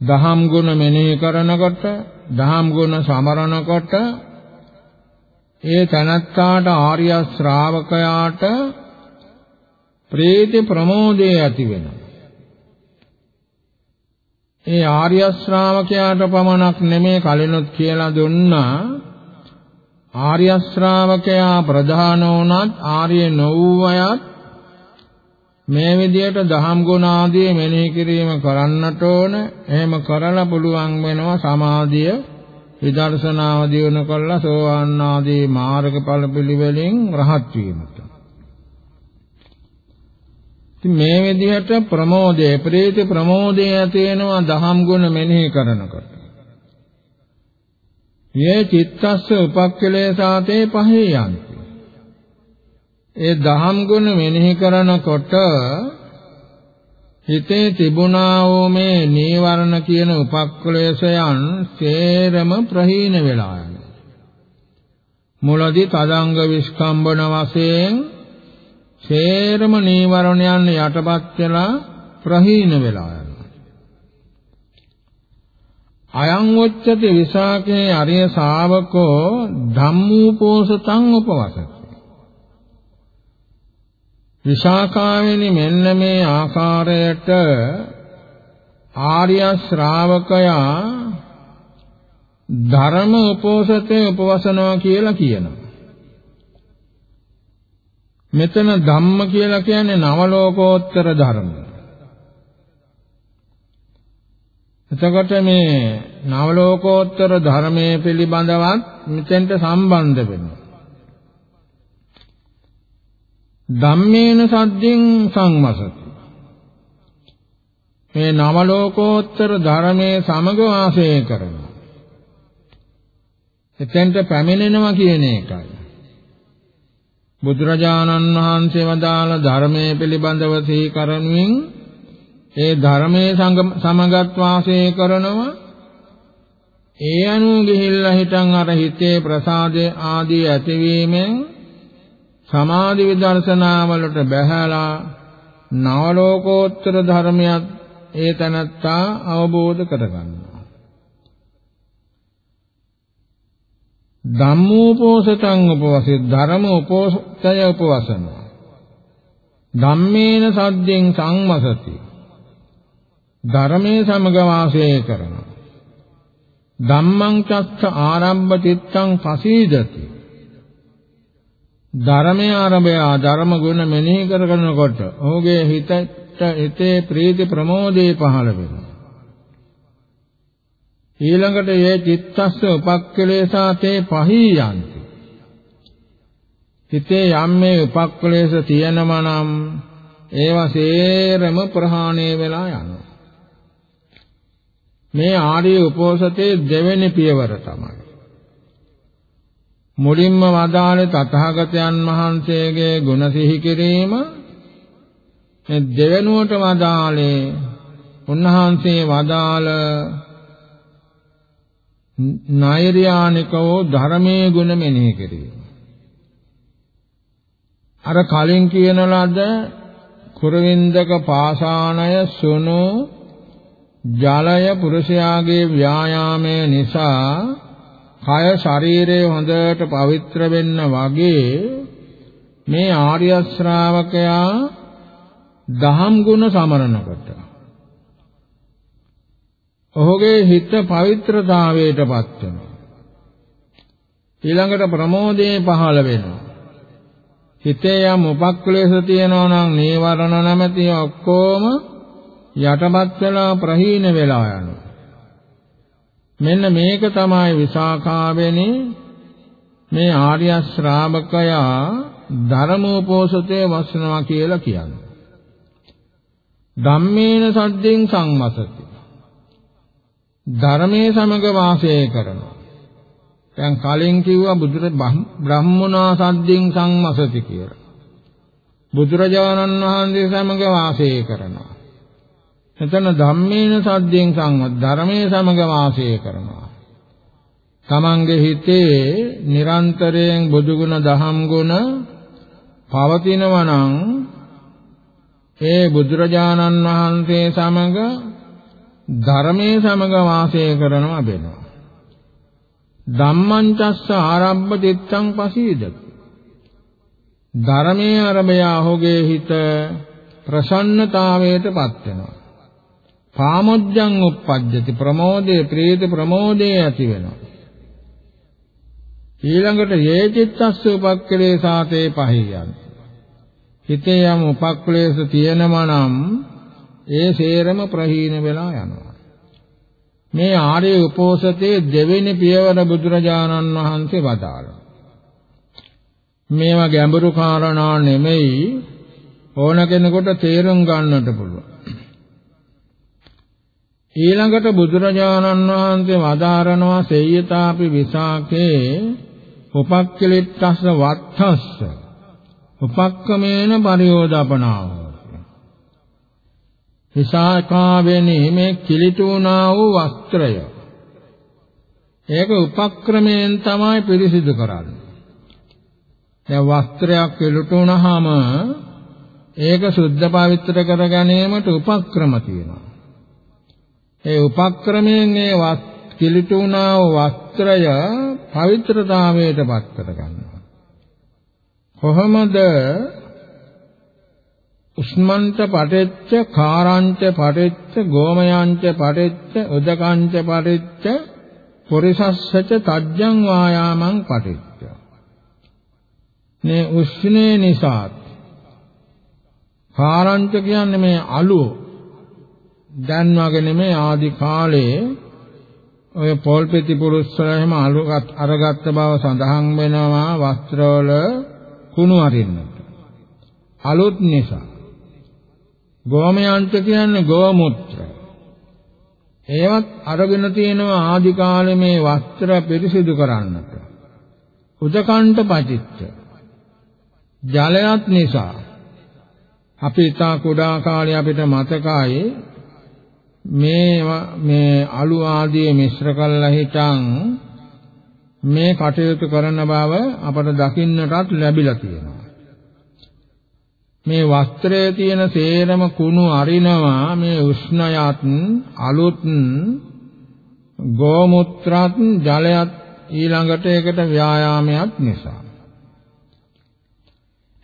දහම් ගුණ මෙනෙහි කරනකොට, දහම් ගුණ සමරනකොට ඒ තනත්තාට ආර්ය ශ්‍රාවකයාට ප්‍රීති ප්‍රමෝදයේ ඇති වෙනවා. ඒ ආර්ය ශ්‍රාවකයාට පමණක් නෙමේ කලිනුත් කියලා දුන්නා ආර්ය ශ්‍රාවකයා ප්‍රධාන වුණත් ආර්ය නොවූ අයත් මේ විදියට දහම් ගුණ ආදී මෙනෙහි කිරීම කරන්නට ඕන. එහෙම කරලා පුළුවන් වෙනවා සමාධිය විදර්ශනාව දියුණු කළා සෝවාන් ආදී මාර්ගඵල පිළිවෙලින් රහත් වීමට. ඉතින් මේ විදිහට ප්‍රමෝදය, ප්‍රීති ප්‍රමෝදය ඇති වෙනවා දහම් ගුණ මෙනෙහි කරනකොට. යේ චිත්තස්ස උපක්ඛලේසාතේ පහේ යන්ති. ඒ දහම් ගුණ මෙනෙහි කරනකොට හිතේ තිබුණා වූ මේ නීවරණ කියන උපක්ලේශයන් සේරම ප්‍රහීන වෙලා යනවා. මුලදී තදංග විස්කම්බන වශයෙන් සේරම නීවරණයන් යටපත් වෙලා ප්‍රහීන වෙලා යනවා. අයං උච්චති විසාකේ අරිය ශාවකෝ ධම්මූපෝසතං උපවසති. විශාඛාවෙනි මෙන්න මේ ආකාරයට ආර්ය ශ්‍රාවකයා ධර්ම උපෝසතේ උපවසනවා කියලා කියනවා. මෙතන ධම්ම කියලා කියන්නේ නවලෝකෝත්තර ධර්ම. එතකොට මේ නවලෝකෝත්තර ධර්මයේ පිළිබඳවත් මෙතෙන්ට සම්බන්ධ වෙනවා. ධම්මේන සද්දින් සංවසති. මේ නවලෝකෝත්තර ධර්මයේ සමග වාසය කරනවා. එතෙන්ට පැමිණෙනවා කියන එකයි. බුදුරජාණන් වහන්සේ වදාළ ධර්මයේ පිළිබඳව සිහි කරනුවෙන් ඒ ධර්මයේ සමගත් වාසය කරනවා ඒ අනුව ගිහිල්ලා හිටන් අර හිතේ ප්‍රසාදේ ආදී ඇතිවීමෙන් සමාධි විදර්ශනා වලට බැහැලා නවලෝකෝත්තර ධර්මයක් ඒ තනත්තා අවබෝධ කරගන්නවා. ධම්මෝපෝසතං උපවසේ ධර්ම උපෝසතය උපවසනවා. ධම්මේන සද්දෙන් සංවසති. ධර්මයේ සමග වාසය කරනවා. ධම්මං චස්ස ආරම්භ චිත්තං පසීදති. ධර්මය ආරම්භය ධර්ම ගුණ මෙනෙහි කරගෙනකොට ඔහුගේ හිතට හිතේ ප්‍රීති ප්‍රමෝදේ පහළ වෙනවා. ඊළඟට මේ චිත්තස්ස උපක්ඛලේසා තේ පහී යන්ති. හිතේ යම් මේ උපක්ඛලේශ තියෙනවා නම් ඒවා සේරම ප්‍රහාණය වෙලා යනවා. මේ ආර්ය උපෝසතේ දෙවෙනි පියවර තමයි. මුලින්ම වදාළේ තථාගතයන් වහන්සේගේ ගුණ සිහි කිරීම මේ දෙවෙනුවට වදාළේ උන්වහන්සේ වදාළ නෛර්යානිකව ධර්මයේ ගුණ මෙනෙහි කිරීම. අර කලින් කියන ලද කුරවින්දක පාසාණය සුණු ජලය පුරුෂයාගේ ව්‍යායාමය නිසා කය ශරීරය හොඳට පවිත්‍ර වෙන්න වගේ මේ ආර්ය ශ්‍රාවකයා දහම් ගුණ සමරනකොට ඔහුගේ හිත පවිත්‍රතාවයටපත් වෙනවා. ඊළඟට ප්‍රමෝදයේ පහළ වෙනවා. හිතේ යම් උපක්ලේශ තියෙනවා නම් නීවරණ නැමැති ඔක්කොම යටපත් වෙලා ප්‍රහීන වෙලා යනවා. මෙන්න මේක තමයි විසාඛාවෙනි මේ ආර්ය ශ්‍රාවකයා ධර්මෝපෝසතේ වස්නවා කියලා කියන්නේ. ධම්මේන සද්දෙන් සංවසති. ධර්මයේ සමග වාසය කරනවා. දැන් කලින් කිව්වා බුදුර බ්‍රහ්මනා සද්දෙන් සංවසති කියලා. බුදුරජාණන් වහන්සේ සමග වාසය කරනවා. එතන ධම්මේන සද්දෙන් සංවත් ධර්මයේ සමග වාසය කරනවා. තමන්ගේ හිතේ නිරන්තරයෙන් බුදුගුණ දහම් ගුණ පවතිනවා නම් ඒ බුදුරජාණන් වහන්සේ සමග ධර්මයේ සමග වාසය කරනවා වෙනවා. ධම්මංචස්ස ආරම්භ චිත්තං පසීදති. ධර්මයේ අරබය ඔහුගේ හිත ප්‍රසන්නතාවයටපත් වෙනවා. පාමොජ්ජං උප්පජ්ජති ප්‍රමෝදේ ප්‍රීති ප්‍රමෝදේ ඇති වෙනවා ඊළඟට යේ චිත්තස්ස උපක්ඛලේසාතේ පහියන් හිතේ යම් උපක්ඛලේශ තියෙනවා නම් ඒ සේරම ප්‍රහීන වෙලා යනවා මේ ආර්ය උපෝසතේ දෙවෙනි පියවර බුදුරජාණන් වහන්සේ වදාළා. මේවා ගැඹුරු කාරණා නෙමෙයි ඕන කෙනෙකුට තේරුම් ගන්නට පුළුවන්. ඊළඟට බුදුරජාණන් වහන්සේ වදාරනවා සේයතාපි විසාකේ උපක්ඛලිට්ඨස්ස වත්තස්ස. උපක්කමේන පරියෝදපනාව විසාකාවෙනි මේ කිලිටුණා වූ වස්ත්‍රය. ඒක උපක්‍රමයෙන් තමයි පිරිසිදු කරන්නේ. දැන් වස්ත්‍රයක් කිලිටුණාම ඒක සුද්ධ පවිත්‍ර කර ගැනීමට උපක්‍රම තියෙනවා. ඒ උපක්‍රමයෙන් ඒ කිලිටුණා වූ වස්ත්‍රය පවිත්‍රතාවයට පත් කර ගන්නවා. කොහොමද උස්මන්ත පටෙච්ච කාරංච පටෙච්ච ගෝමයන්ච පටෙච්ච උදකංච පටෙච්ච පුරිසස්සච තජ්ජං වායාමං පටෙච්ච. මේ උස්නේ නිසා කාරංච කියන්නේ මේ අලුව. දැන් වගේ නෙමෙයි ආදි කාලේ ඔය පොල්පෙති පුරුස්සල එහෙම අලුගත් අරගත්ත බව සඳහන් වෙනවා වස්ත්‍රවල කුණු අරින්නට අලුත් නිසා ගෝමයන්ත කියන්නේ ගෝමුත්‍ර. ඒවත් අරගෙන තියෙනවා ආදි කාලේ මේ වස්ත්‍ර පිරිසිදු කරන්නට. උදකණ්ඩ පටිච්ච. ජලයත් නිසා අපි තා කුඩා කාලේ අපිට මතකයි මේ මේ අලු ආදී මිශ්‍ර කළා හිටන් මේ කටයුතු කරන බව අපට දකින්නටත් ලැබිලා තියෙනවා. මේ වස්ත්‍රයේ තියෙන සේරම කුණු අරිනවා මේ උෂ්ණයත් අලුත් ගෝමුත්‍රාත් ජලයත් ඊළඟට ඒකට ව්‍යායාමයක් නිසා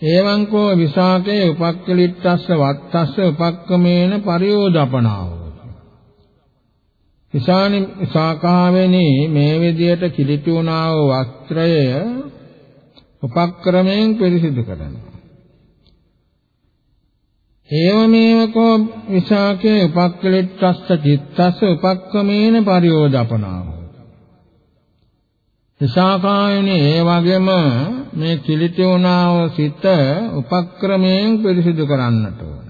එවං කෝ විසාකේ උපක්කලිට්ටස්ස වත්තස්ස උපක්කමේන පරියෝදපනාව විසානි විසාකාවෙනි මේ විදියට කිලිටුණා වූ වස්ත්‍රය උපක්‍රමයෙන් පිරිසිදු කරනවා. ඒවමේව කෝ විසාකේ උපක්කලිට්ඨස්ස චිත්තස්ස උපක්කමේන පරියෝදපනාව විසාකායනේ ඒ වගේම මේ කිලිටි වුණාව සිත උපක්‍රමයෙන් පිරිසිදු කරන්නට ඕන.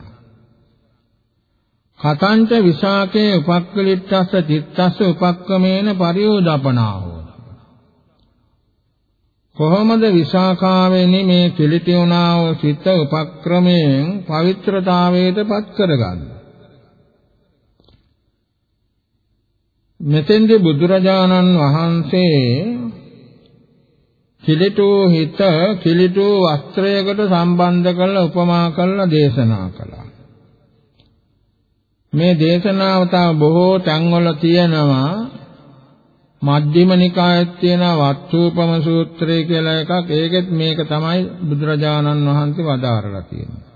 කතංච විසාකේ උපක්කලිට්ඨස්ස චිත්තස්ස උපක්කමේන පරියෝදපනාව කොහොමද විසාකාවෙනි මේ කිලිටි වුණා වූ සිත උපක්‍රමයෙන් පවිත්‍රතාවයට පත් කරගන්නේ? මෙතෙන්දී බුදුරජාණන් වහන්සේ කිලිටු හිත කිලිටු වස්ත්‍රයකට සම්බන්ධ කරලා උපමා කරලා දේශනා කළා. මේ දේශනාව තව බොහෝ තැන්වල තියෙනවා මධ්‍යම නිකායේ තියෙන වත්සූපම සූත්‍රය කියලා එකක් ඒකෙත් මේක තමයි බුදුරජාණන් වහන්සේ වදාරලා තියෙන්නේ.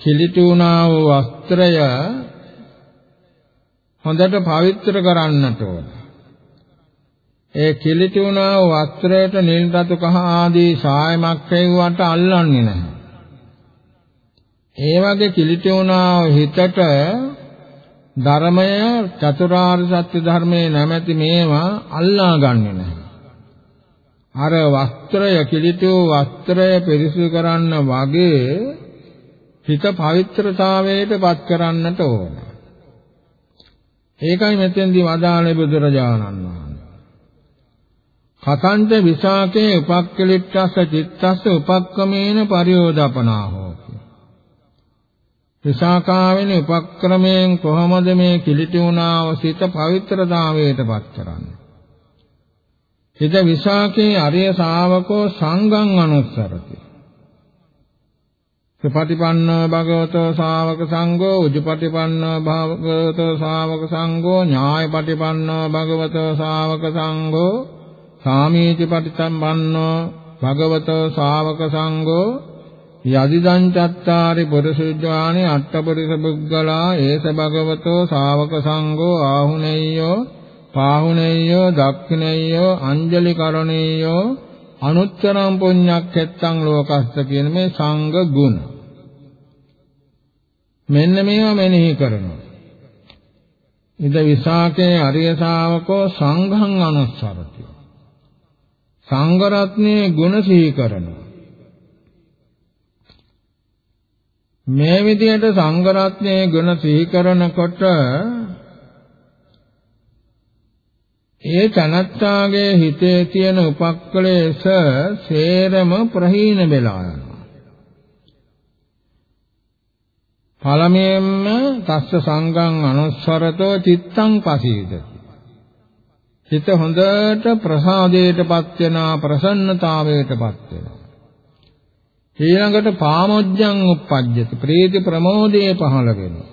කිලිටුණා වූ වස්ත්‍රය හොඳට පවිත්‍ර කරන්නට ඕන. ඒ කිලිටුණා වූ වස්ත්‍රයට නිල් රතු කහ ආදී සායමක් හේවුවට අල්ලන්නේ නැහැ. ඒ වගේ කිලිටුණා හිතට ධර්මය චතුරාර්ය සත්‍ය ධර්මයේ නැමැති මේවා අල්ලා ගන්නෙ නැහැ. අර වස්ත්‍රය කිලිටෝ වස්ත්‍රය පිරිසිදු කරන්න වගේ හිත පවිත්‍රතාවයට පත් කරන්නට ඕන. ඒකයි මෙතෙන්දී වදාළේ බුදුරජාණන් වහන්සේ. කතංච විසාකේ උපක්කලිට්ඨස්ස චිත්තස්ස උපක්කමේන පරියෝදපනාහෝ විසාකාවෙනි උපක්‍රමයෙන් කොහොමද මේ කිලිටි වුණාව සිත පවිත්‍රතාවයට පත් කරන්නේ? හිත විසාකේ අරිය ශාවකෝ සංඝං අනුස්සරති. සුපටිපන්නෝ භගවතෝ ශාවක සංඝෝ උජුපටිපන්නෝ භගවතෝ ශාවක සංඝෝ ඥායපටිපන්නෝ භගවතෝ ශාවක සංඝෝ සාමීච පටිසම්පන්නෝ භගවතෝ ශාවක සංඝෝ යදිදං චත්තාරි පුරුෂුජ්ජානේ අට්ඨපරිස පුද්ගලා ඒස භගවතෝ ශාවක සංඝෝ ආහුනේයෝ පාහුනේයෝ දක්ඛිනේයෝ අංජලි කරණේයෝ අනුත්තරං පුඤ්ඤක්ඛෙත්තං ලෝකස්ස කියන මේ සංඝ ගුණ. මෙන්න මේවා මෙනෙහි කරනවා. ඉද විසාකේ අරිය ශාවකෝ සංඝං අනුස්සරති. සංඝ රත්නයේ ගුණ සිහි කරනවා. මේ විදිහට සංඝ රත්නයේ ගුණ සිහි කරනකොට ඒ තනත්තාගේ හිතේ තියෙන උපක්ලේශ සේරම ප්‍රහීන වෙලා යනවා. පළමුවෙන්ම තස්ස සංගං අනුස්සරතෝ චිත්තං පසීදති. හිත හොඳට ප්‍රසාදයටපත් වෙනා ප්‍රසන්නතාවයටපත් වෙනවා. ඊළඟට පාමොජ්ජං උප්පජ්ජති. ප්‍රීති ප්‍රමෝදයේ පහළ වෙනවා.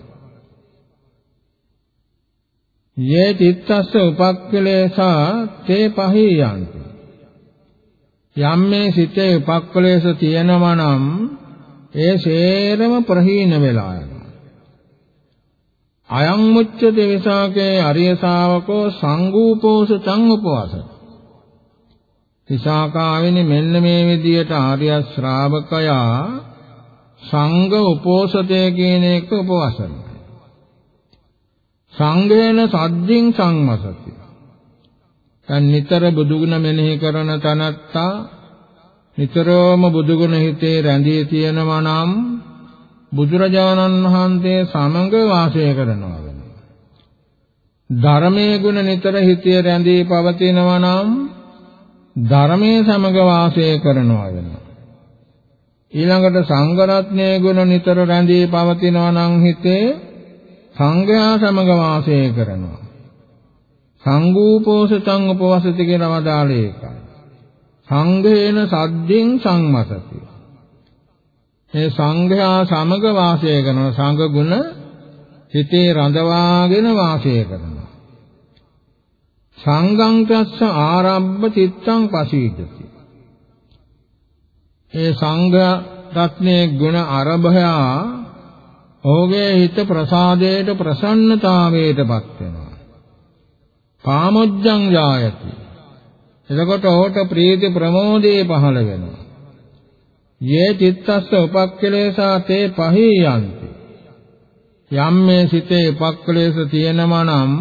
යේ චිත්තස්ස උපක්ඛලේසා තේ පහියන්ති. යම් මේ සිතේ උපක්ඛලේශ තියෙනවා නම් ඒ සේරම ප්‍රහීන වෙලා යනවා. අයං මුච්චති විසාකේ අරිය ශාවකෝ සංගූපෝසතං උපවාස විසාකාවෙනි මෙන්න මේ විදියට ආර්ය ශ්‍රාවකයා සංඝ උපෝසතය කියන එක උපවාසයි සංඝේන සද්දින් සංවසති. දැන් නිතර බුදුගුණ මෙනෙහි කරන තනත්තා නිතරම බුදුගුණ හිතේ රැඳී තියෙනවා නම් බුදුරජාණන් වහන්සේ සමග වාසය කරනවා වෙනවා. ධර්මයේ ගුණ නිතර හිතේ රැඳී පවතිනවා නම් ධර්මයේ සමග වාසය කරනවා වෙනවා. ඊළඟට සංඝ රත්නයේ ගුණ නිතර රැඳී පවතිනවා නම් හිතේ සංඝයා සමග වාසය කරනවා. සංගූපෝසතං උපවසති කියලා වදාළේ ඒකයි. සංඝේන සද්දින් සංමසති. මේ සංඝයා සමග වාසය කරන සංඝ ගුණ හිතේ රඳවාගෙන වාසය කරනවා. සංඝං තස්ස ආරම්භ චිත්තං පසීදති. ඒ සංඝ රත්නේ ගුණ අරභයා ඔහුගේ හිත ප්‍රසාදයට ප්‍රසන්නතාවයටපත් වෙනවා. කාමොජ්ජං ජායති. එතකොට ඔහුට ප්‍රීති ප්‍රමෝදේ පහළ වෙනවා. යේ චිත්තස්ස උපක්ඛලේසා තේ පහීයන්ති. යම් මේ සිතේ උපක්ඛලේශ තියෙනවා නම්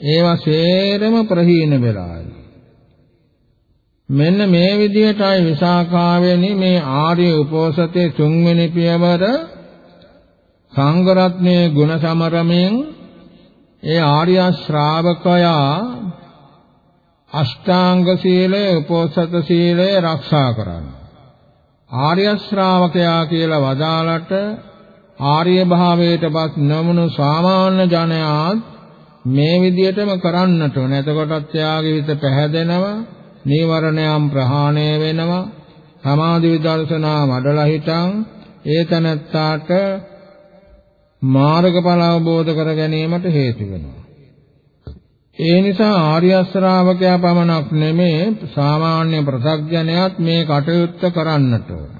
ඒවා සේරම ප්‍රහීන වෙලායි. මෙන්න මේ විදිහටයි විසාකාවෙනි මේ ආර්ය උපෝසතේ තුන්වෙනි පියවර සංඝ රත්නයේ ගුණ සමරමින් ඒ ආර්ය ශ්‍රාවකයා අෂ්ටාංග සීලය උපෝසත සීලය ආරක්ෂා කරන්න. ආර්ය ශ්‍රාවකයා කියලා වදාලට ආර්ය භාවයටපත් නොවුණු සාමාන්‍ය ජනයාත් මේ විදිහටම කරන්නට ඕන. එතකොටත් එයාගේ හිත පැහැදෙනවා, නීවරණයන් ප්‍රහාණය වෙනවා, සමාධි විදර්ශනා වඩලා හිටන් ඒ තනත්තාට මාර්ගඵල අවබෝධ කර ගැනීමට හේතු වෙනවා. ඒ නිසා ආර්ය ශ්‍රාවකයා පමණක් නෙමේ සාමාන්‍ය ප්‍රසග්ජනයාත් මේ කටයුත්ත කරන්නට ඕන.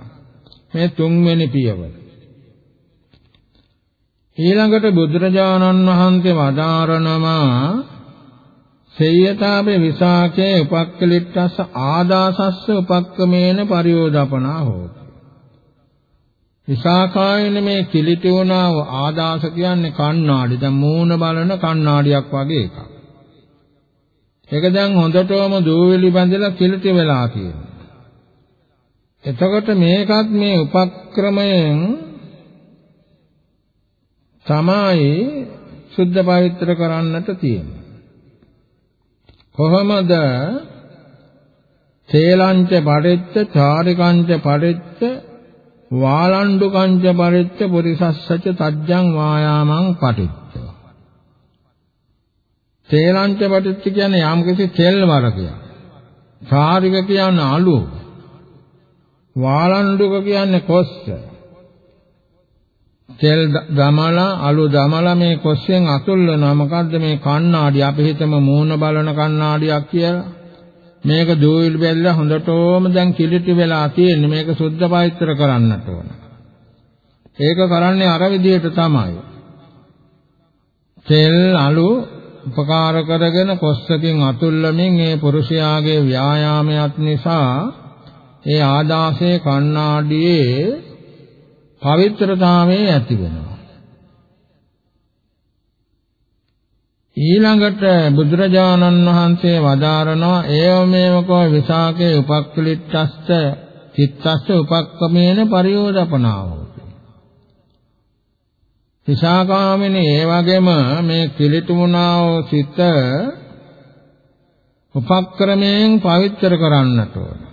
මේ තුන්වෙනි පියවර. ඊළඟට බුදුරජාණන් වහන්සේ වදාරනවා සේයතාවේ විසාකේ උපක්කලිට්ඨස්ස ආදාසස්ස උපක්කමේන පරියෝදපනා හෝති. විසාකායන මේ කිලිටි වුණාව ආදාස කියන්නේ කණ්ණාඩි. දැන් මූණ බලන කණ්ණාඩියක් වගේ එකක්. ඒක දැන් හොඳටම දූවිලි බැඳලා කිලිටි වෙලා තියෙනවා. එතකොට මේකත් මේ උපක්‍රමයෙන් තමයි සුද්ධ පවිත්‍ර කරන්නට තියෙන්නේ. කොහොමද? තේලංච පරිච්ච චාරිකංච පරිච්ච වාලණ්ඩු කංච පරිච්ච පුරිසස්සච තජ්ජං වායාමං පටිච්ච. තේලංච පටිච්ච කියන්නේ යම්කිසි තෙල් වර්ගයක්. සාරික කියන්නේ අලු වාලණ්ඩුක කියන්නේ කොස්ස. තෙල් දමලා අලු දමලා මේ කොස්සෙන් අතුල්ලනවා මොකද්ද මේ කණ්ණාඩි අපි හිතමු මූණ බලන කණ්ණාඩියක් කියලා මේක දූවිලි බැලලා හොඳටම දැන් කිලිටි වෙලා තියෙන්නේ මේක සුද්ධ පවිත්‍ර කරන්නට ඕන. ඒක කරන්නේ අර විදිහට තමයි. තෙල් අලු උපකාර කරගෙන කොස්සකින් අතුල්ලමින් මේ පුරුෂයාගේ ව්‍යායාමයක් නිසා ඒ ආදාසයේ කණ්ණාඩියේ පවිත්‍රතාවයේ ඇති වෙනවා. ඊළඟට බුදුරජාණන් වහන්සේ වදාරනවා ඒව මේවකෝ විසාකේ උපක්ඛලිට්ඨස්ස චිත්තස්ස උපක්කමේන පරියෝදපනාව විසාකාමිනේ ඒ වගේම මේ කිලිතුමුණා වූ සිත උපක්‍රමයෙන් පවිත්‍ර කරන්නට ඕන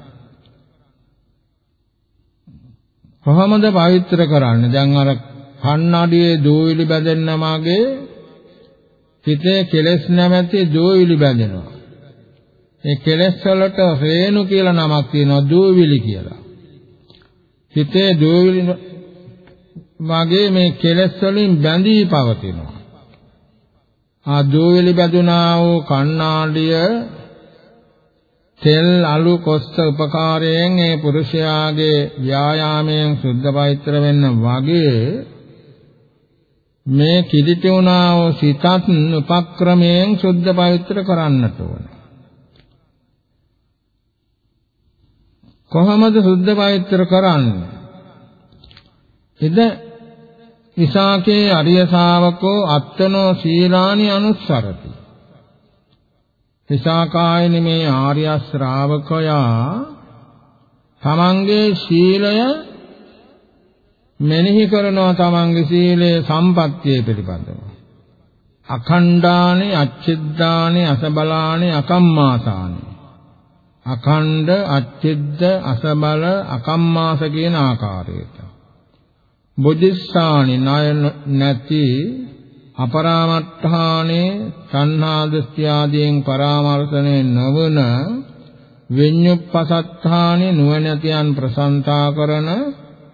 කොහොමද පවිත්‍ර කරන්නේ දැන් අර කන්නඩියේ දූවිලි බැඳෙන්න මාගේ හිතේ කෙලෙස් නැමැති දූවිලි බැඳෙනවා. මේ කෙලෙස් වලට රේණු කියලා නමක් තියෙනවා දූවිලි කියලා. හිතේ දූවිලි වගේ මේ කෙලෙස් වලින් බැඳී පවතිනවා. ආ දූවිලි බැඳුනා වූ කණ්ණාඩිය තෙල් අලු කොස්ස උපකාරයෙන් ඒ පුරුෂයාගේ ව්‍යායාමයෙන් සුද්ධ පවිත්‍ර වෙන්න වගේ මේ කිදිට වුණා වූ සිතත් උපක්‍රමයෙන් සුද්ධ පවිත්‍ර කරන්නට ඕන. කොහොමද සුද්ධ පවිත්‍ර කරන්නේ? ඉද විසාකේ අරිය ශාවකෝ අත්තනෝ සීලානි අනුස්සරති. විසාකායනි මේ ආර්ය ශ්‍රාවකයා තමන්ගේ සීලය මෙනෙහි කරනවා තමන්ගේ සීලේ සම්පත්තිය පිළිබඳව. අඛණ්ඩානේ අච්චිද්දානේ අසබලානේ අකම්මාසානේ. අඛණ්ඩ අච්චිද්ද අසබල අකම්මාස කියන ආකාරයට. බුද්ධස්සානි ණය නැති අපරාමත්තානේ සංහා දෘෂ්ටි ආදීන් පරාමර්ශනේ නොවන විඤ්ඤුප්පසත්තානේ නුවණැතියන් ප්‍රසන්තා කරන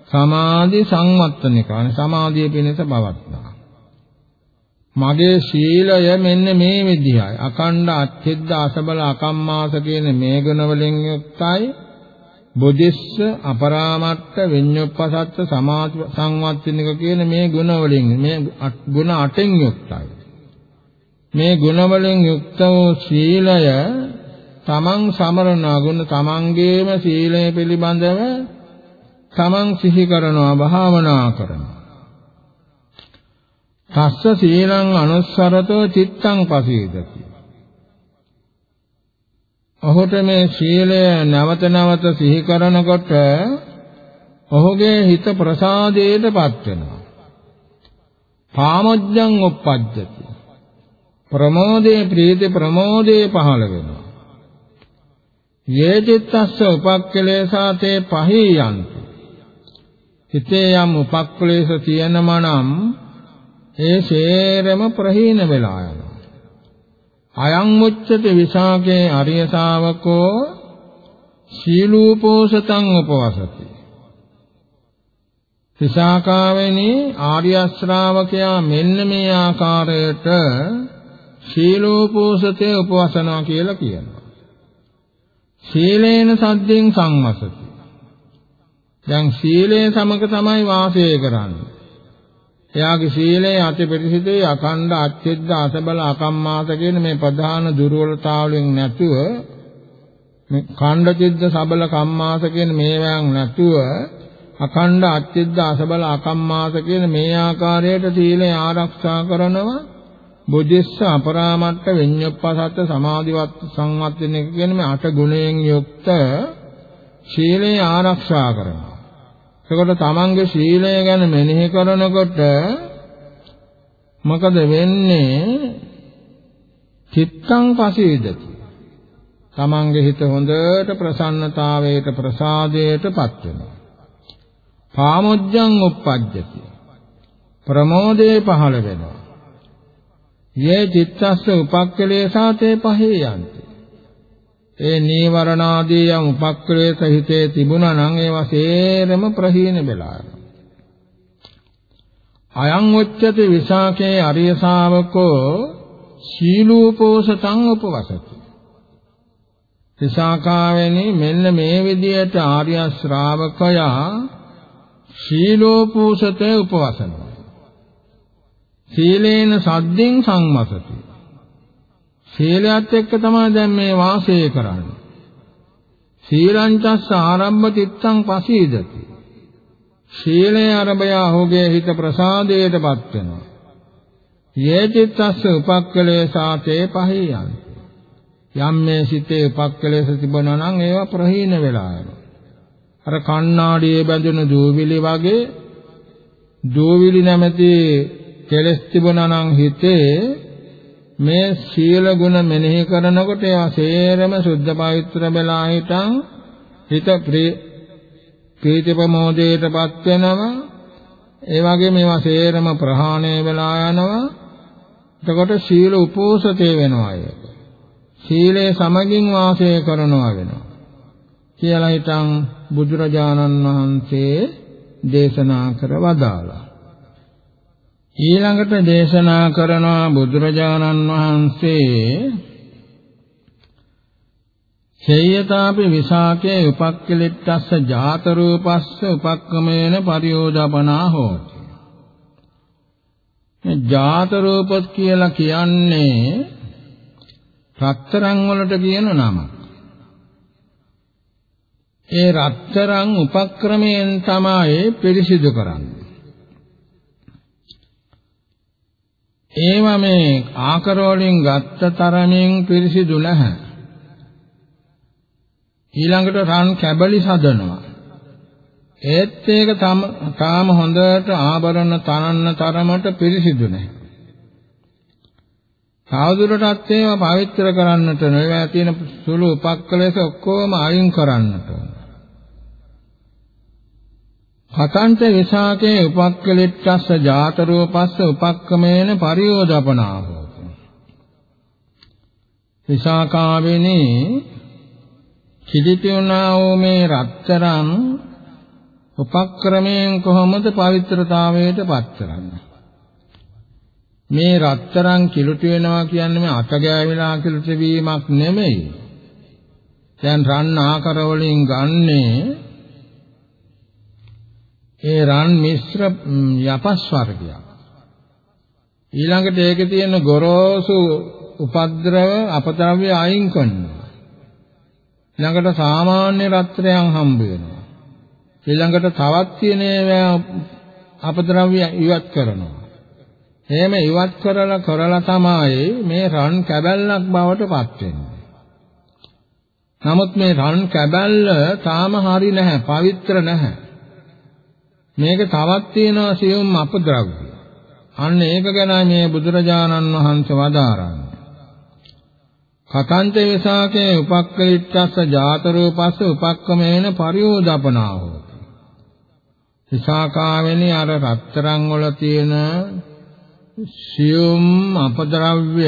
සමාධි සංවත්තනික අනේ සමාධිය පිණිස පවත්නා. මගේ ශීලය මෙන්න මේ විදිහයි. අකණ්ඩ අච්චෙද්ද අසබල අකම්මාස කියන මේ ගුණ වලින් යුක්තයි. බුද්ධිස්ස අපරාමත්ත විඤ්ඤුප්පසත්ත සමාධි සංවත්තනික කියන මේ ගුණ වලින් මේ ගුණ අටෙන් යුක්තයි. මේ ගුණ වලින් යුක්ත වූ ශීලය තමන් සමරන ගුණ තමන්ගේම සීලය පිළිබඳව තමන් සිහි කරනවා භාවනා කරනවා. තස්ස සීලං අනුස්සරතෝ චිත්තං පසීදති. ඔහුට මේ සීලය නැවත නැවත සිහි කරනකොට ඔහුගේ හිත ප්‍රසාදයටපත් වෙනවා. පාමොජ්ජං උප්පජ්ජති. ප්‍රමෝදේ ප්‍රීති ප්‍රමෝදේ පහළ වෙනවා. යේ චිත්තස්ස උපක්ඛලේසා තේ පහීයන්ති. හිතේ යම් උපක්ලේශ තියෙනම නම් ඒ ශේරම ප්‍රහීන වෙලා යනවා. අයං මුච්චති විසාකේ අරිය ශාවකෝ සීලූපෝසතං උපවසති. විසාකාවෙනි ආර්ය ශ්‍රාවකයා මෙන්න මේ ආකාරයට සීලෝපෝසතේ උපවසනවා කියලා කියනවා. සීලේන සද්දෙන් සංවසති. දැන් සීලය සමග තමයි වාසය කරන්නේ. එයාගේ සීලය අතිපරිසිතේ අකණ්ඩ අච්චෙද්ද අසබල අකම්මාස කියන මේ ප්‍රධාන දුර්වලතාවලින් නැතුව මේ ඛණ්ඩ චිද්ද සබල කම්මාස කියන මේවාන් නැතුව අකණ්ඩ අච්චෙද්ද අසබල අකම්මාස කියන මේ ආකාරයට සීලය ආරක්ෂා කරනවා. බුද්ධස්ස අපරාමට්ට විඤ්ඤොප්පසත්ත සමාධිවත් සංවත්තන කියන මේ අට ගුණයෙන් යුක්ත ශීලය ආරක්ෂා කරනවා. එතකොට තමන්ගේ සීලය ගැන මෙනෙහි කරනකොට මොකද වෙන්නේ? චිත්තං පසීදති. තමන්ගේ හිත හොඳට ප්‍රසන්නතාවයට ප්‍රසාදයටපත් වෙනවා. පාමොජ්ජං uppajjati. ප්‍රමෝදේ පහළ වෙනවා. යේ චිත්තස්ස උපක්ඛලේසා තේ පහේ යන්ති. ඒ නීවරණාදී යම් උපක්‍රේත හිතේ තිබුණා නම් ඒවා සේරම ප්‍රහීන වෙලා යනවා. අයං උච්චති විසාකේ අරිය ශාවකෝ සීලූපෝසතං උපවසති. විසාකාවෙනි මෙන්න මේ විදියට ආර්ය ශ්‍රාවකයා සීලෝපෝසතේ උපවසනවා. සීලේන සද්දෙන් සංවසති. සීලයත් එක්ක තමයි දැන් මේ වාසය කරන්නේ. සීලංචස්ස ආරම්භ තිත්තං පසීදති. සීලේ ආරම්භය ඔහුගේ හිත ප්‍රසාදයටපත් වෙනවා. යේචිත්තස්ස උපක්කලේසාතේ පහියන් යම් මේ සිතේ උපක්කලේශ තිබුණා නම් ඒවා ප්‍රහීන වෙලා යනවා අර කණ්ණාඩියේ බැඳෙන දූවිලි වගේ දූවිලි නැමැති කෙලස් තිබුණා නම් හිතේ මේ සීල ගුණ මෙනෙහි කරනකොට ඒවා සේරම සුද්ධ පවිත්‍ර වෙලා හිටන් හිත ප්‍රීති ප්‍රමෝදයටපත් වෙනවා. ඒ වගේ මේවා සේරම ප්‍රහාණය වෙලා යනවා. එතකොට සීල උපෝසතේ වෙනවා ඒක. සීලේ සමගින් වාසය කරනවා වෙනවා. කියලා හිටන් බුදුරජාණන් වහන්සේ දේශනා කර වදාලා ඊළඟට දේශනා කරනවා බුදුරජාණන් වහන්සේ සේයතාපි විසාකේ උපක්ඛලිට්ඨස්ස ජාත රූපස්ස උපක්කමේන පරියෝදපනා හෝති මේ ජාත රූපත් කියලා කියන්නේ රත්තරන් වලට කියන නමක් ඒ රත්තරන් උපක්‍රමයෙන් තමයි පිරිසිදු කරන්නේ. ඒව මේ ආකර වලින් ගත්ත තරමින් පිරිසිදු නැහැ. ඊළඟට රන් කැබලි සදනවා. ඒත් ඒක තාම හොඳට ආභරණ තනන්න තරමට පිරිසිදු නැහැ. සාදුරටත් ඒවා පවිත්‍ර කරන්නට නෙවෙයි තියෙන සුළු උපක්කලේශ ඔක්කොම අයින් කරන්නට ඕන. හතංච විසාකේ උපක්කලිට්ඨස්ස ජාතරූපස්ස උපක්කමේන පරියෝදපනා හෝති විසාකාවෙනි කිලිතුණා වූ මේ රත්තරන් උපක්‍රමයෙන් කොහොමද පවිත්‍රතාවයට පත් කරන්නේ? මේ රත්තරන් කිලුට වෙනවා කියන්නේ මේ අත ගෑවිලා කිලුට වීමක් නෙමෙයි. දැන් රන් ආකාර වලින් ගන්නේ ඒ රන් මිශ්‍ර යපස් වර්ගයක්. ඊළඟට ඒකේ තියෙන ගොරෝසු උපද්‍රව අපද්‍රව්‍ය අයින් කරනවා. ඊළඟට සාමාන්‍ය රත්‍රයන් හම්බ වෙනවා. ඊළඟට තවත් තියෙන ඒවා අපද්‍රව්‍ය ඉවත් කරනවා. එහෙම ඉවත් කරලා කරලා තමයි මේ රන් කැබැල්ලක් බවට පත් වෙන්නේ. නමුත් මේ රන් කැබැල්ල තාම හරි නැහැ, පවිත්‍ර නැහැ. මේක තවත් තියෙනවා සියුම් අපද්‍රව්‍ය. අන්න ඒක ගැන මේ බුදුරජාණන් වහන්සේ වදාරන්නේ. කතංච විසාකේ උපක්කලිට්ඨස්ස ජාතරූපස්ස උපක්කමේන පරියෝදපනා හෝති. විසාකාවෙනි අර රත්තරන් වල තියෙන සියුම් අපද්‍රව්‍ය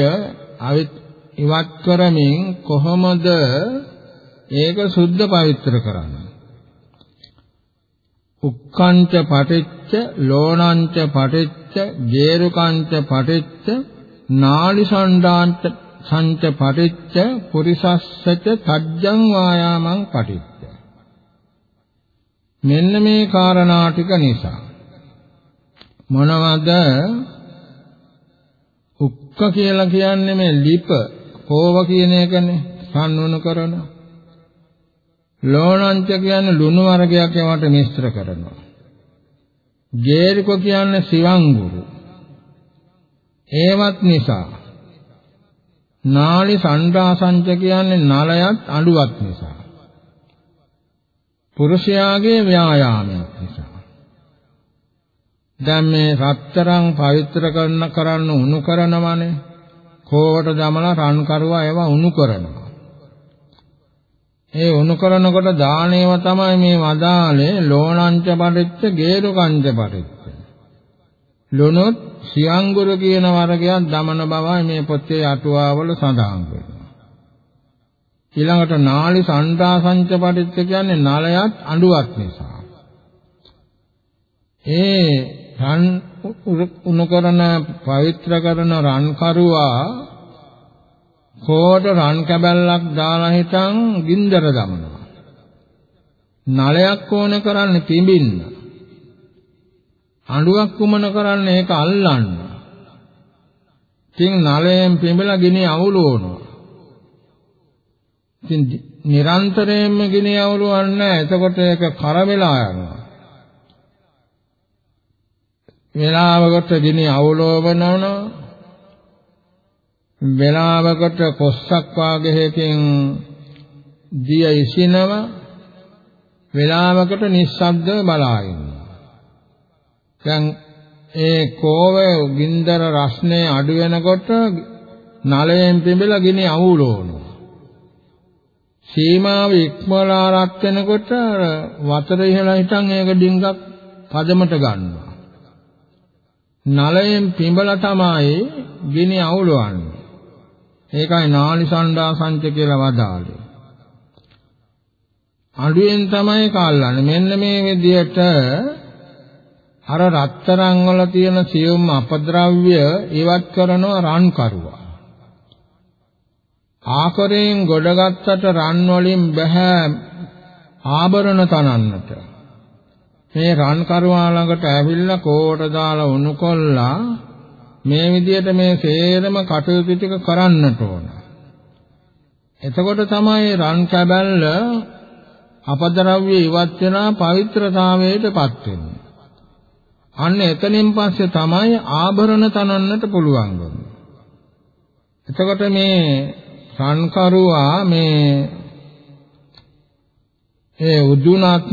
ඉවත් කරමින් කොහොමද ඒක සුද්ධ පවිත්‍ර කරන්නේ? උක්කංච පටිච්ච ලෝණංච පටිච්ච ජේරුකංච පටිච්ච නාලිසණ්ඩාංච සංච පටිච්ච පුරිසස්සච තජ්ජං වායාමං පටිච්ච. මෙන්න මේ කාරණා ටික නිසා මොනවද උක්ක කියලා කියන්නේ මේ ලිප කෝව කියන එකනේ සම්නුන කරනවා. ලෝණංච කියන්නේ ලුණු වර්ගයක් ඒවට මිශ්‍ර කරනවා. ගේරිකෝ කියන්නේ සිවංගුරු. ඒවත් නිසා නාලි සණ්ඩාසංච කියන්නේ නලයත් අඬුවත් නිසා. පුරුෂයාගේ ව්‍යායාමයක් නිසා. දැන් මේ රත්තරන් පවිත්‍ර කරන කරන්න උණු කරනවනේ. කෝවට දමලා රන් කරුවා ඒවා උණු කරනවා. ඒ උණු කරනකොට දාණයව තමයි මේ වදාලේ ලෝණංච පරිච්ච ගේරුකංච පරිච්ච. ලුණොත් සියංගුරු කියන වර්ගයක් දමන බවයි මේ පොතේ අටුවාවල සඳහන් වෙන්නේ. ඊළඟට නාලි සණ්ඩාසංච පරිච්ච කියන්නේ නලයත් අඬුවත් නිසා. ඒ රන් උණු කරන පවිත්‍ර කරන රන් කරුවා කෝට රන් කැබැල්ලක් දාලා හිටන් ගින්දර දමනවා. නලයක් ඕන කරන්නේ පිඹින්න. අඬුවක් කුමන කරන්නේ ඒක අල්ලන්න. ඉතින් නලයෙන් පිඹලා ගිනි අවුලවනවා. ඉතින් නිරන්තරයෙන්ම ගිනි අවුලවන්නේ එතකොට ඒක කර වෙලා යනවා. වෙලාවකට ගිනි අවුලවනවා වෙලාවකට කොස්සක් වාගේකින් දිය ඉසිනව වෙලාවකට නිස්සබ්දව බලා ඉන්නවා. දැන් ඒ කෝවේ ගින්දර රස්නේ අඩු වෙනකොට නලයෙන් පිඹලා ගිනි අවුලවනවා. සීමාව ඉක්මවලා රත් වෙනකොට වතර ඉහළ හිටන් ඒක ඩිංගක් පදමට ගන්නවා. නලයෙන් පිඹලා තමයි ගිනි අවුලවන්නේ. ඒකයි නාලිසණ්ඩා සංච කියලා වදාළේ. අඩුවෙන් තමයි කල්ලන්නේ. මෙන්න මේ විදිහට අර රත්තරන් වල තියෙන සියුම් අපද්‍රව්‍ය ඉවත් කරනවා රන් කරුවා. ආකරයෙන් ගොඩගත්තට රන් වලින් බෑ ආභරණ තනන්නට. මේ රන් කරුවා ළඟට ඇවිල්ලා කෝට දාලා උණු කොල්ලා මේ විදිහට මේ සේරම කටයුතු ටික කරන්නට ඕන. එතකොට තමයි රන් කැබැල්ල අපද්‍රව්‍ය ඉවත් වෙනා පවිත්‍රතාවයටපත් වෙන්නේ. අන්න එතනින් පස්සේ තමයි ආභරණ තනන්නට පුළුවන් වෙන්නේ. එතකොට මේ සංකරුවා මේ ඒ උදුනත්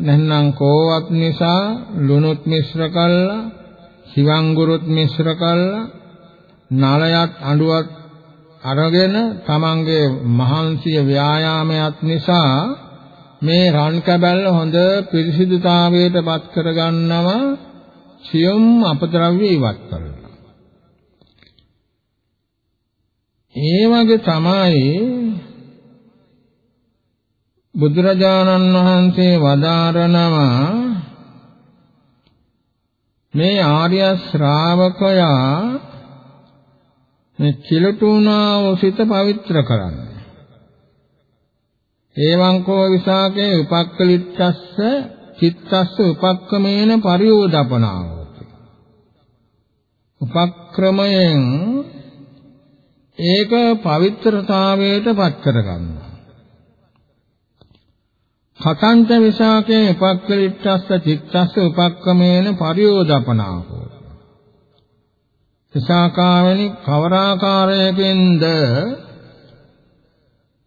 නැත්නම් කෝවත් නිසා ලුණුත් මිශ්‍ර කළා සිවංගුරුත් මිශ්‍ර කළා නලයත් අඬුවත් අරගෙන තමන්ගේ මහන්සිය ව්‍යායාමයක් නිසා මේ රන් කැබැල්ල හොඳ පිරිසිදුතාවයට පත් කරගන්නවා සියුම් අපද්‍රව්‍ය ඉවත් කරලා. ඒ වගේ තමයි බුදුරජාණන් වහන්සේ වදාරනවා මේ ආර්ය ශ්‍රාවකයා මේ කිලුටුණා වූ සිත පවිත්‍ර කරන්න. එවං කෝ විසාකේ උපක්කලිට්ඨස්ස චිත්තස්ස උපක්කමේන පරියෝදපනාවති උපක්‍රමයෙන් ඒක පවිත්‍රතාවයට පත් කරගන්නවා කතංච විසාකේ උපක්කලිට්ඨස්ස චිත්තස්ස උපක්කමේන පරියෝදපනාවෝ විසාකාවෙනි කවරාකාරයකින්ද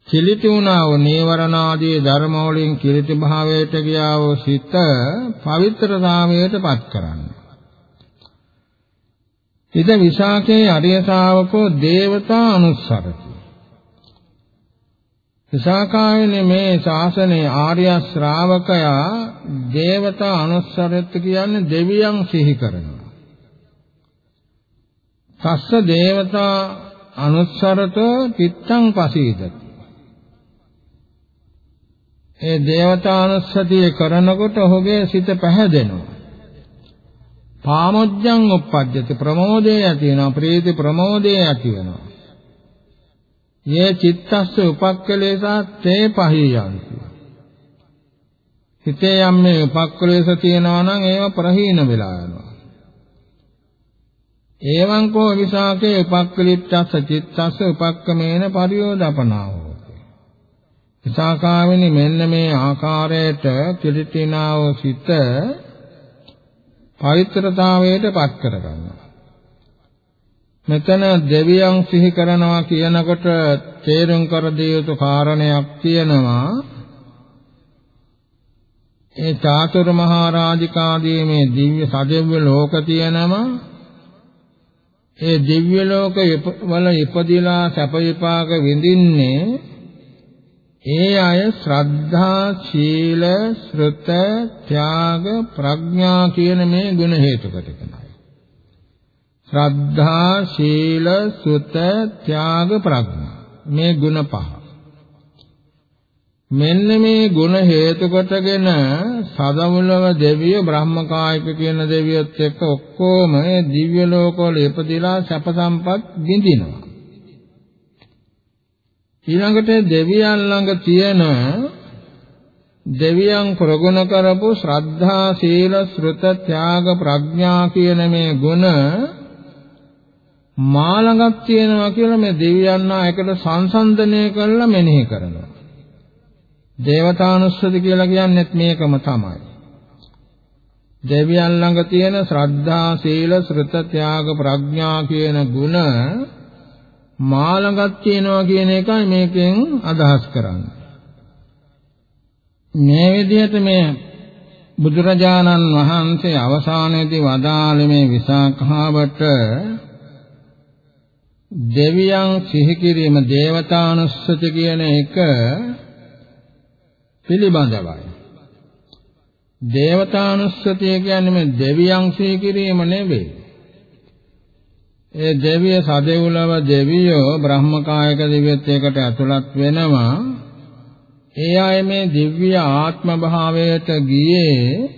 කිලිටි වුණා වූ නීවරණාදී ධර්ම වලින් කිලිටි භාවයට ගියා වූ සිත පවිත්‍රතාවයට පත් කරන්න. ඉද විසාකේ අරිය ශාවකෝ දේවතා අනුස්සරති. විසාකාවේ මේ ශාසනයේ ආර්ය ශ්‍රාවකයා දේවතා අනුස්සරත් කියන්නේ දෙවියන් සිහි කරනවා. තස්ස දේවතා අනුස්සරතෝ චිත්තං පසීදති ඒ දේවතානුස්සතිය කරනකොට ඔහුගේ සිත පැහැදෙනවා. පාමොජ්ජං උප්පජ්ජති ප්‍රමෝදේ ඇති වෙනවා ප්‍රීති ප්‍රමෝදේ ඇති වෙනවා. යේ චිත්තස්ස උපක්කලේසා තේ පහියන්ති. හිතේ යම් මේ උපක්කලේශ තියෙනවා නම් ඒව ප්‍රහීන වෙලා යනවා. ඒවං කෝ විසාකේ උපක්කලිට්ඨස්ස චිත්තස්ස උපක්කමේන පරියෝදපනාවෝ විසාකාවෙනි මෙන්න මේ ආකාරයට කිලිටිනා වූ සිත පවිත්‍රතාවයට පත් කරගන්නවා. මෙතන දෙවියන් සිහි කරනවා කියනකොට තේරුම් කර දිය යුතු කාරණයක් තියෙනවා. ඒ චාතුරු මහා රාජිකාදී මේ දිව්‍ය සදෙව්‍ය ලෝක තියෙනවා. ඒ දිව්‍ය ලෝක වල ඉපදිලා සැප විපාක විඳින්නේ ඒ අය ශ්‍රද්ධා, සීල, ශ්‍රුත, ත්‍යාග, ප්‍රඥා කියන මේ ගුණ හේතු කොටගෙනයි. ශ්‍රද්ධා, සීල, ශ්‍රුත, ත්‍යාග, ප්‍රඥා මේ ගුණ පහ. මෙන්න මේ ගුණ හේතු කොටගෙන සදමුලව දෙවිය බ්‍රහ්මකායික කියන දෙවියොත් එක්ක ඔක්කොම දිව්‍ය ලෝකවල ඉපදිලා සැප සම්පත් විඳිනවා. ඊළඟට දෙවියන් ළඟ තියෙන දෙවියන් ප්‍රගුණ කරපු ශ්‍රද්ධා සීල ශ්‍රුත ත්‍යාග ප්‍රඥා කියන මේ ගුණ මා ළඟක් තියෙනවා කියලා මේ දෙවියන් ආයකට සංසන්දනය කරලා මෙනෙහි කරනවා. දේවතානුස්සති කියලා කියන්නේත් මේකම තමයි. දෙවියන් ළඟ තියෙන ශ්‍රද්ධා සීල ශ්‍රුත ත්‍යාග ප්‍රඥා කියන ගුණ මාළඟක් තියෙනවා කියන එකයි මේකෙන් අදහස් කරන්නේ. මේ විදිහට මේ බුදුරජාණන් වහන්සේ අවසානයේදී වදාළේ මේ විසාඛාවට දෙවියන් සිහි කිරීම දේවතානුස්සති කියන එක පිළිබඳවයි. දේවතානුස්සතිය කියන්නේ මේ දෙවියන් සිහි කිරීම නෙවෙයි. ඒ දෙවිය සදෙව්ලව දෙවියෝ බ්‍රහ්මකායක දිව්‍යත් එකට ඇතුළත් වෙනවා. ඒ අය මේ දිව්‍ය ආත්ම භාවයට ගියේ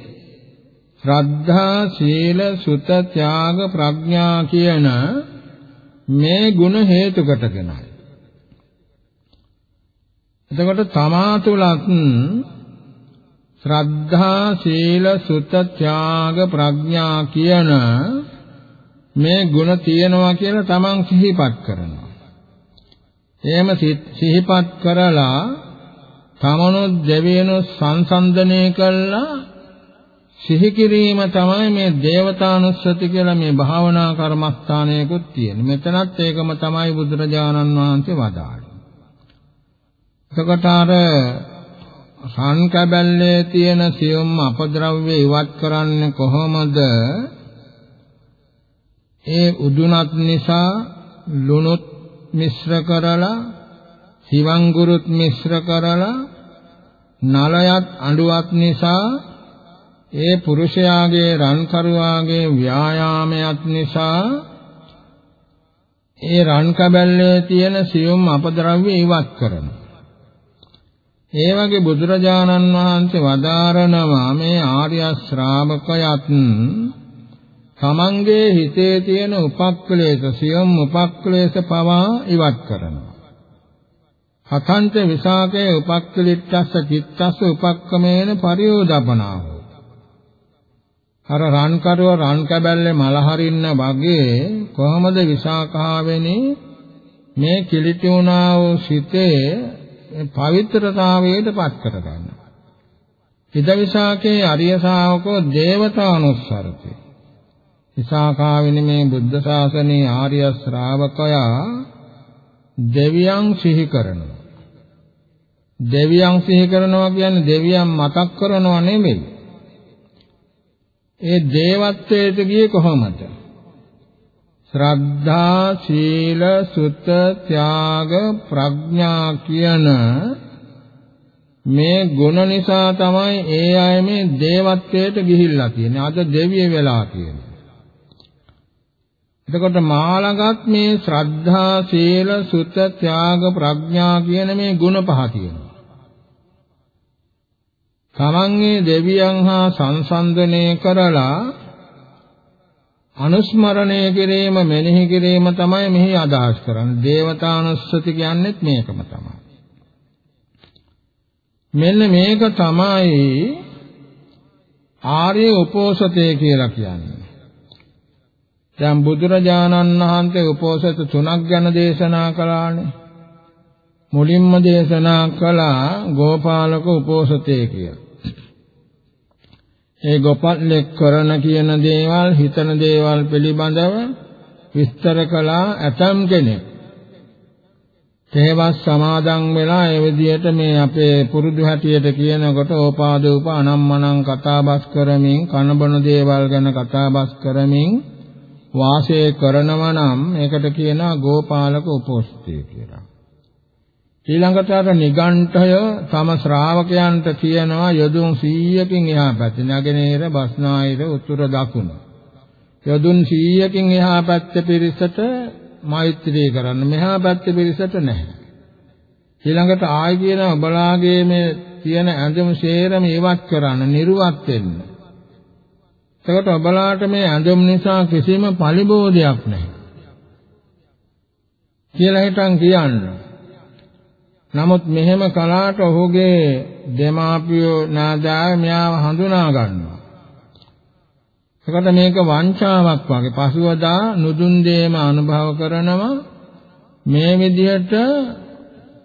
ශ්‍රද්ධා, සීල, සුත, ත්‍යාග, ප්‍රඥා කියන මේ ගුණ හේතු කොටගෙනයි. එතකොට තමා තුලත් ශ්‍රද්ධා, සීල, සුත, ත්‍යාග, ප්‍රඥා කියන මේ ගුණ තියෙනවා කියලා තමන් සිහිපත් කරනවා. එහෙම සිහිපත් කරලා තමනුත් දෙවියනුත් සංසන්දනය කළා සිහි කිරීම තමයි මේ දේවතානුස්සති කියලා මේ භාවනා කර්මස්ථානයකුත් තියෙන්නේ. මෙතනත් ඒකම තමයි බුදුරජාණන් වහන්සේ වදාළේ. එතකොට අර සංකබල්ලේ තියෙන සියුම් අපද්‍රව්‍ය ඉවත් කරන්නේ කොහොමද? ඒ උදුනත් නිසා ලුණුත් මිශ්‍ර කරලා සිවංගුරුත් මිශ්‍ර කරලා නලයත් අඬුවත් නිසා ඒ පුරුෂයාගේ රන්කරුවාගේ ව්‍යායාමයක් නිසා ඒ රන් කබැල්ලේ තියෙන සියුම් අපද්‍රව්‍ය ඉවත් කරනවා. ඒ වගේ බුදුරජාණන් වහන්සේ වදාරනවා මේ ආර්ය ශ්‍රාවකයත් තමන්ගේ හිතේ තියෙන උපක්ලේශ සියුම් උපක්ලේශ පවා ඉවත් කරනවා. හතන්ත විසාකේ උපක්කලිට්ඨස්ස චිත්තස්ස උපක්කමේන පරියෝදපනාව අර රන් කරුව රන් කැබැල්ලේ මල හරින්න වගේ කොහොමද විසාකාවෙනි මේ කිලිටි වුණා වූ සිතේ පවිත්‍රතාවයට පත් කරගන්න. ඉද විසාකේ අරිය ශාවකෝ දේවතානුස්සරති. විසාකාවෙනි මේ බුද්ධ ශාසනයේ ආර්ය ශ්‍රාවකයා දෙවියන් සිහි කරනවා. දෙවියන් සිහි කරනවා කියන්නේ දෙවියන් මතක් කරනවා නෙමෙයි. ඒ දේවත්වයට ගියේ කොහොමද? ශ්‍රද්ධා, සීල, සුත, ත්‍යාග, ප්‍රඥා කියන මේ ගුණ නිසා තමයි ඒ අය මේ දේවත්වයට ගිහිල්ලා තියෙන්නේ. අද දෙවිය වෙලා තියෙන්නේ. එතකොට මාළඟත් මේ ශ්‍රද්ධා, සීල, සුත, ත්‍යාග, ප්‍රඥා කියන මේ ගුණ පහ තියෙනවා. තමන්ගේ දෙවියන් හා සංසන්දනය කරලා අනුස්මරණය කිරීම මෙනෙහි කිරීම තමයි මෙහි අදහස් කරන්නේ. දේවතානුස්සති කියන්නේත් මේකම තමයි. මෙන්න මේක තමයි ආර්ය උපෝසතය කියලා කියන්නේ. දැන් බුදුරජාණන් වහන්සේ උපෝසත තුනක් ගැන දේශනා කළානේ. මුලින්ම දේශනා කළා ගෝපාලක උපෝසතය කියලා. ඒ ගොපල්ලෙක් කරන කියන දේවල් හිතන දේවල් පිළිබඳව විස්තර කළා ඇතම් කෙනෙක්. තේවස් සමාදන් වෙලා ඒ විදිහට මේ අපේ පුරුදු හැටියට කියනකොට ඕපාදූප අනම්මනම් කතාබස් කරමින් කනබන දේවල් ගැන කතාබස් කරමින් වාසය කරනවා නම් ඒකට කියනවා ගෝපාලක උපෝස්තය කියලා. ඊළඟට අර නිගණ්ඨය තම ශ්‍රාවකයන්ට කියනවා යදුන් 100කින් එහා පැත්තේ නැගෙනහිර බස්නාහිර උතුර දකුණ. යදුන් 100කින් එහා පැත්තේ පිරිසට මෛත්‍රී කරන්න. මෙහා පැත්තේ පිරිසට නැහැ. ඊළඟට ආයි කියන ඔබලාගේ මේ තියෙන ඇඳුම් ශේරම ඉවත් කරන්න, නිර්වත් වෙන්න. එතකොට ඔබලාට මේ ඇඳුම් නිසා කිසිම පරිබෝධයක් නැහැ. කියලා හිතන් කියන්නේ නමුත් මෙහෙම කලාට ඔහුගේ දෙමාපියෝ නාදාය මෙයාව හඳුනා ගන්නවා. ඒකට මේක වංචාවක් වගේ පසුවදා නුදුන් දේම අනුභව කරනවා මේ විදිහට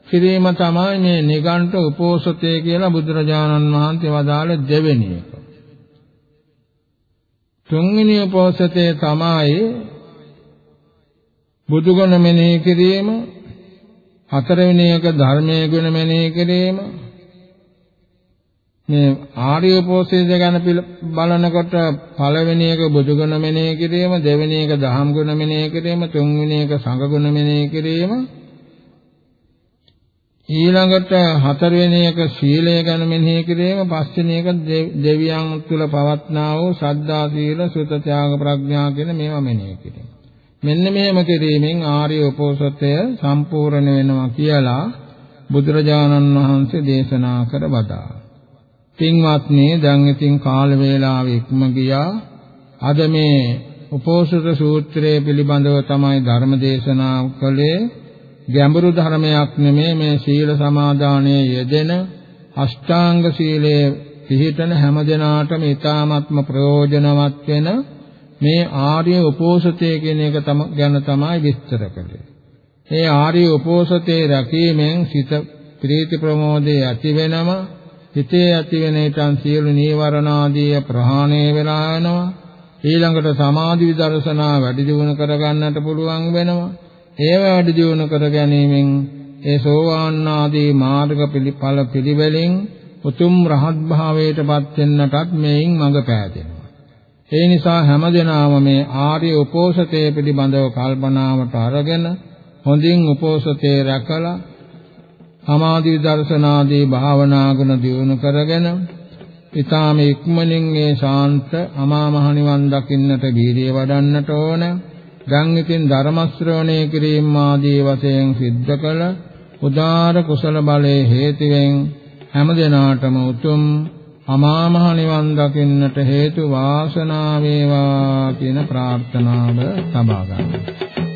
කිරීම තමයි මේ නිගණ්ඨ උපෝසතේ කියලා බුදුරජාණන් වහන්සේ වදාළ දෙවෙනි එක. තුන්වෙනි උපෝසතේ තමයි බුදුගුණ මෙනෙහි කිරීම හතරවෙනි එක ධර්මයේ ගුණ මෙනෙහි කිරීම. මේ ආර්ය උපෝසථය ගැන බලනකොට පළවෙනි එක බුදුගුණ මෙනෙහි කිරීම දෙවෙනි එක දහම් ගුණ මෙනෙහි කිරීම තුන්වෙනි එක සංඝ ගුණ මෙනෙහි කිරීම. ඊළඟට හතරවෙනි එක සීලය ගැන මෙනෙහි කිරීම පස්වෙනි එක දෙවියන් තුල පවත්නා වූ සද්ධා සීල සුත ත්‍යාග ප්‍රඥා කියන මේවා මෙනෙහි කිරීම. මෙන්න මෙහෙම කිරීමෙන් ආර්ය උපෝසථය සම්පූර්ණ වෙනවා කියලා බුදුරජාණන් වහන්සේ දේශනා කර වදා. පින්වත්නි දැන් ඉතින් කාල වේලාව ඉක්ම ගියා. අද මේ උපෝසථ සූත්‍රය පිළිබඳව තමයි ධර්ම දේශනා කළේ. ගැඹුරු ධර්මයක් නෙමේ මේ සීල සමාදානයේ යෙදෙන අෂ්ටාංග සීලයේ පිහිටන හැම දිනාටම ඊ타ත්ම ප්‍රයෝජනවත් වෙන මේ ආර්ය උපෝසතය කියන එක ගැන තමයි විස්තර කළේ. මේ ආර්ය උපෝසතේ රැකීමෙන් සිත ප්‍රීති ප්‍රමෝදයේ ඇති වෙනම හිතේ ඇති වෙන ඊටන් සියලු නීවරණ ආදී ප්‍රහාණය වෙලා යනවා. ඊළඟට සමාධි විදර්ශනා වැඩි දියුණු කරගන්නට පුළුවන් වෙනවා. ඒව වැඩි දියුණු කර ගැනීමෙන් ඒ සෝවාන් ආදී මාර්ග පිළිඵල පිළිවෙලින් උතුම් රහත් භාවයට පත් වෙන්නටත් මේන් මඟ පෑදෙනවා. ඒ නිසා හැමදෙනාම මේ ආර්ය උපෝසතයේ පිළිබඳව කල්පනාවට අරගෙන හොඳින් උපෝසතේ රැකලා සමාධි දර්ශනාදී භාවනා ගුණ දියුණු කරගෙන ඊටාම ඉක්මනින් මේ ශාන්ත අමා මහ නිවන් දකින්නට වීර්යය වඩන්නට ඕන. දැන් ඉතින් ධර්ම ශ්‍රවණය කිරීම ආදී වශයෙන් සිද්ධ කළ උදාර කුසල බලයේ හේතුවෙන් හැම දිනාටම උතුම් අමා මහ නිවන් දකින්නට හේතු වාසනාව වේවා කියන ප්‍රාර්ථනාව සබා ගන්නවා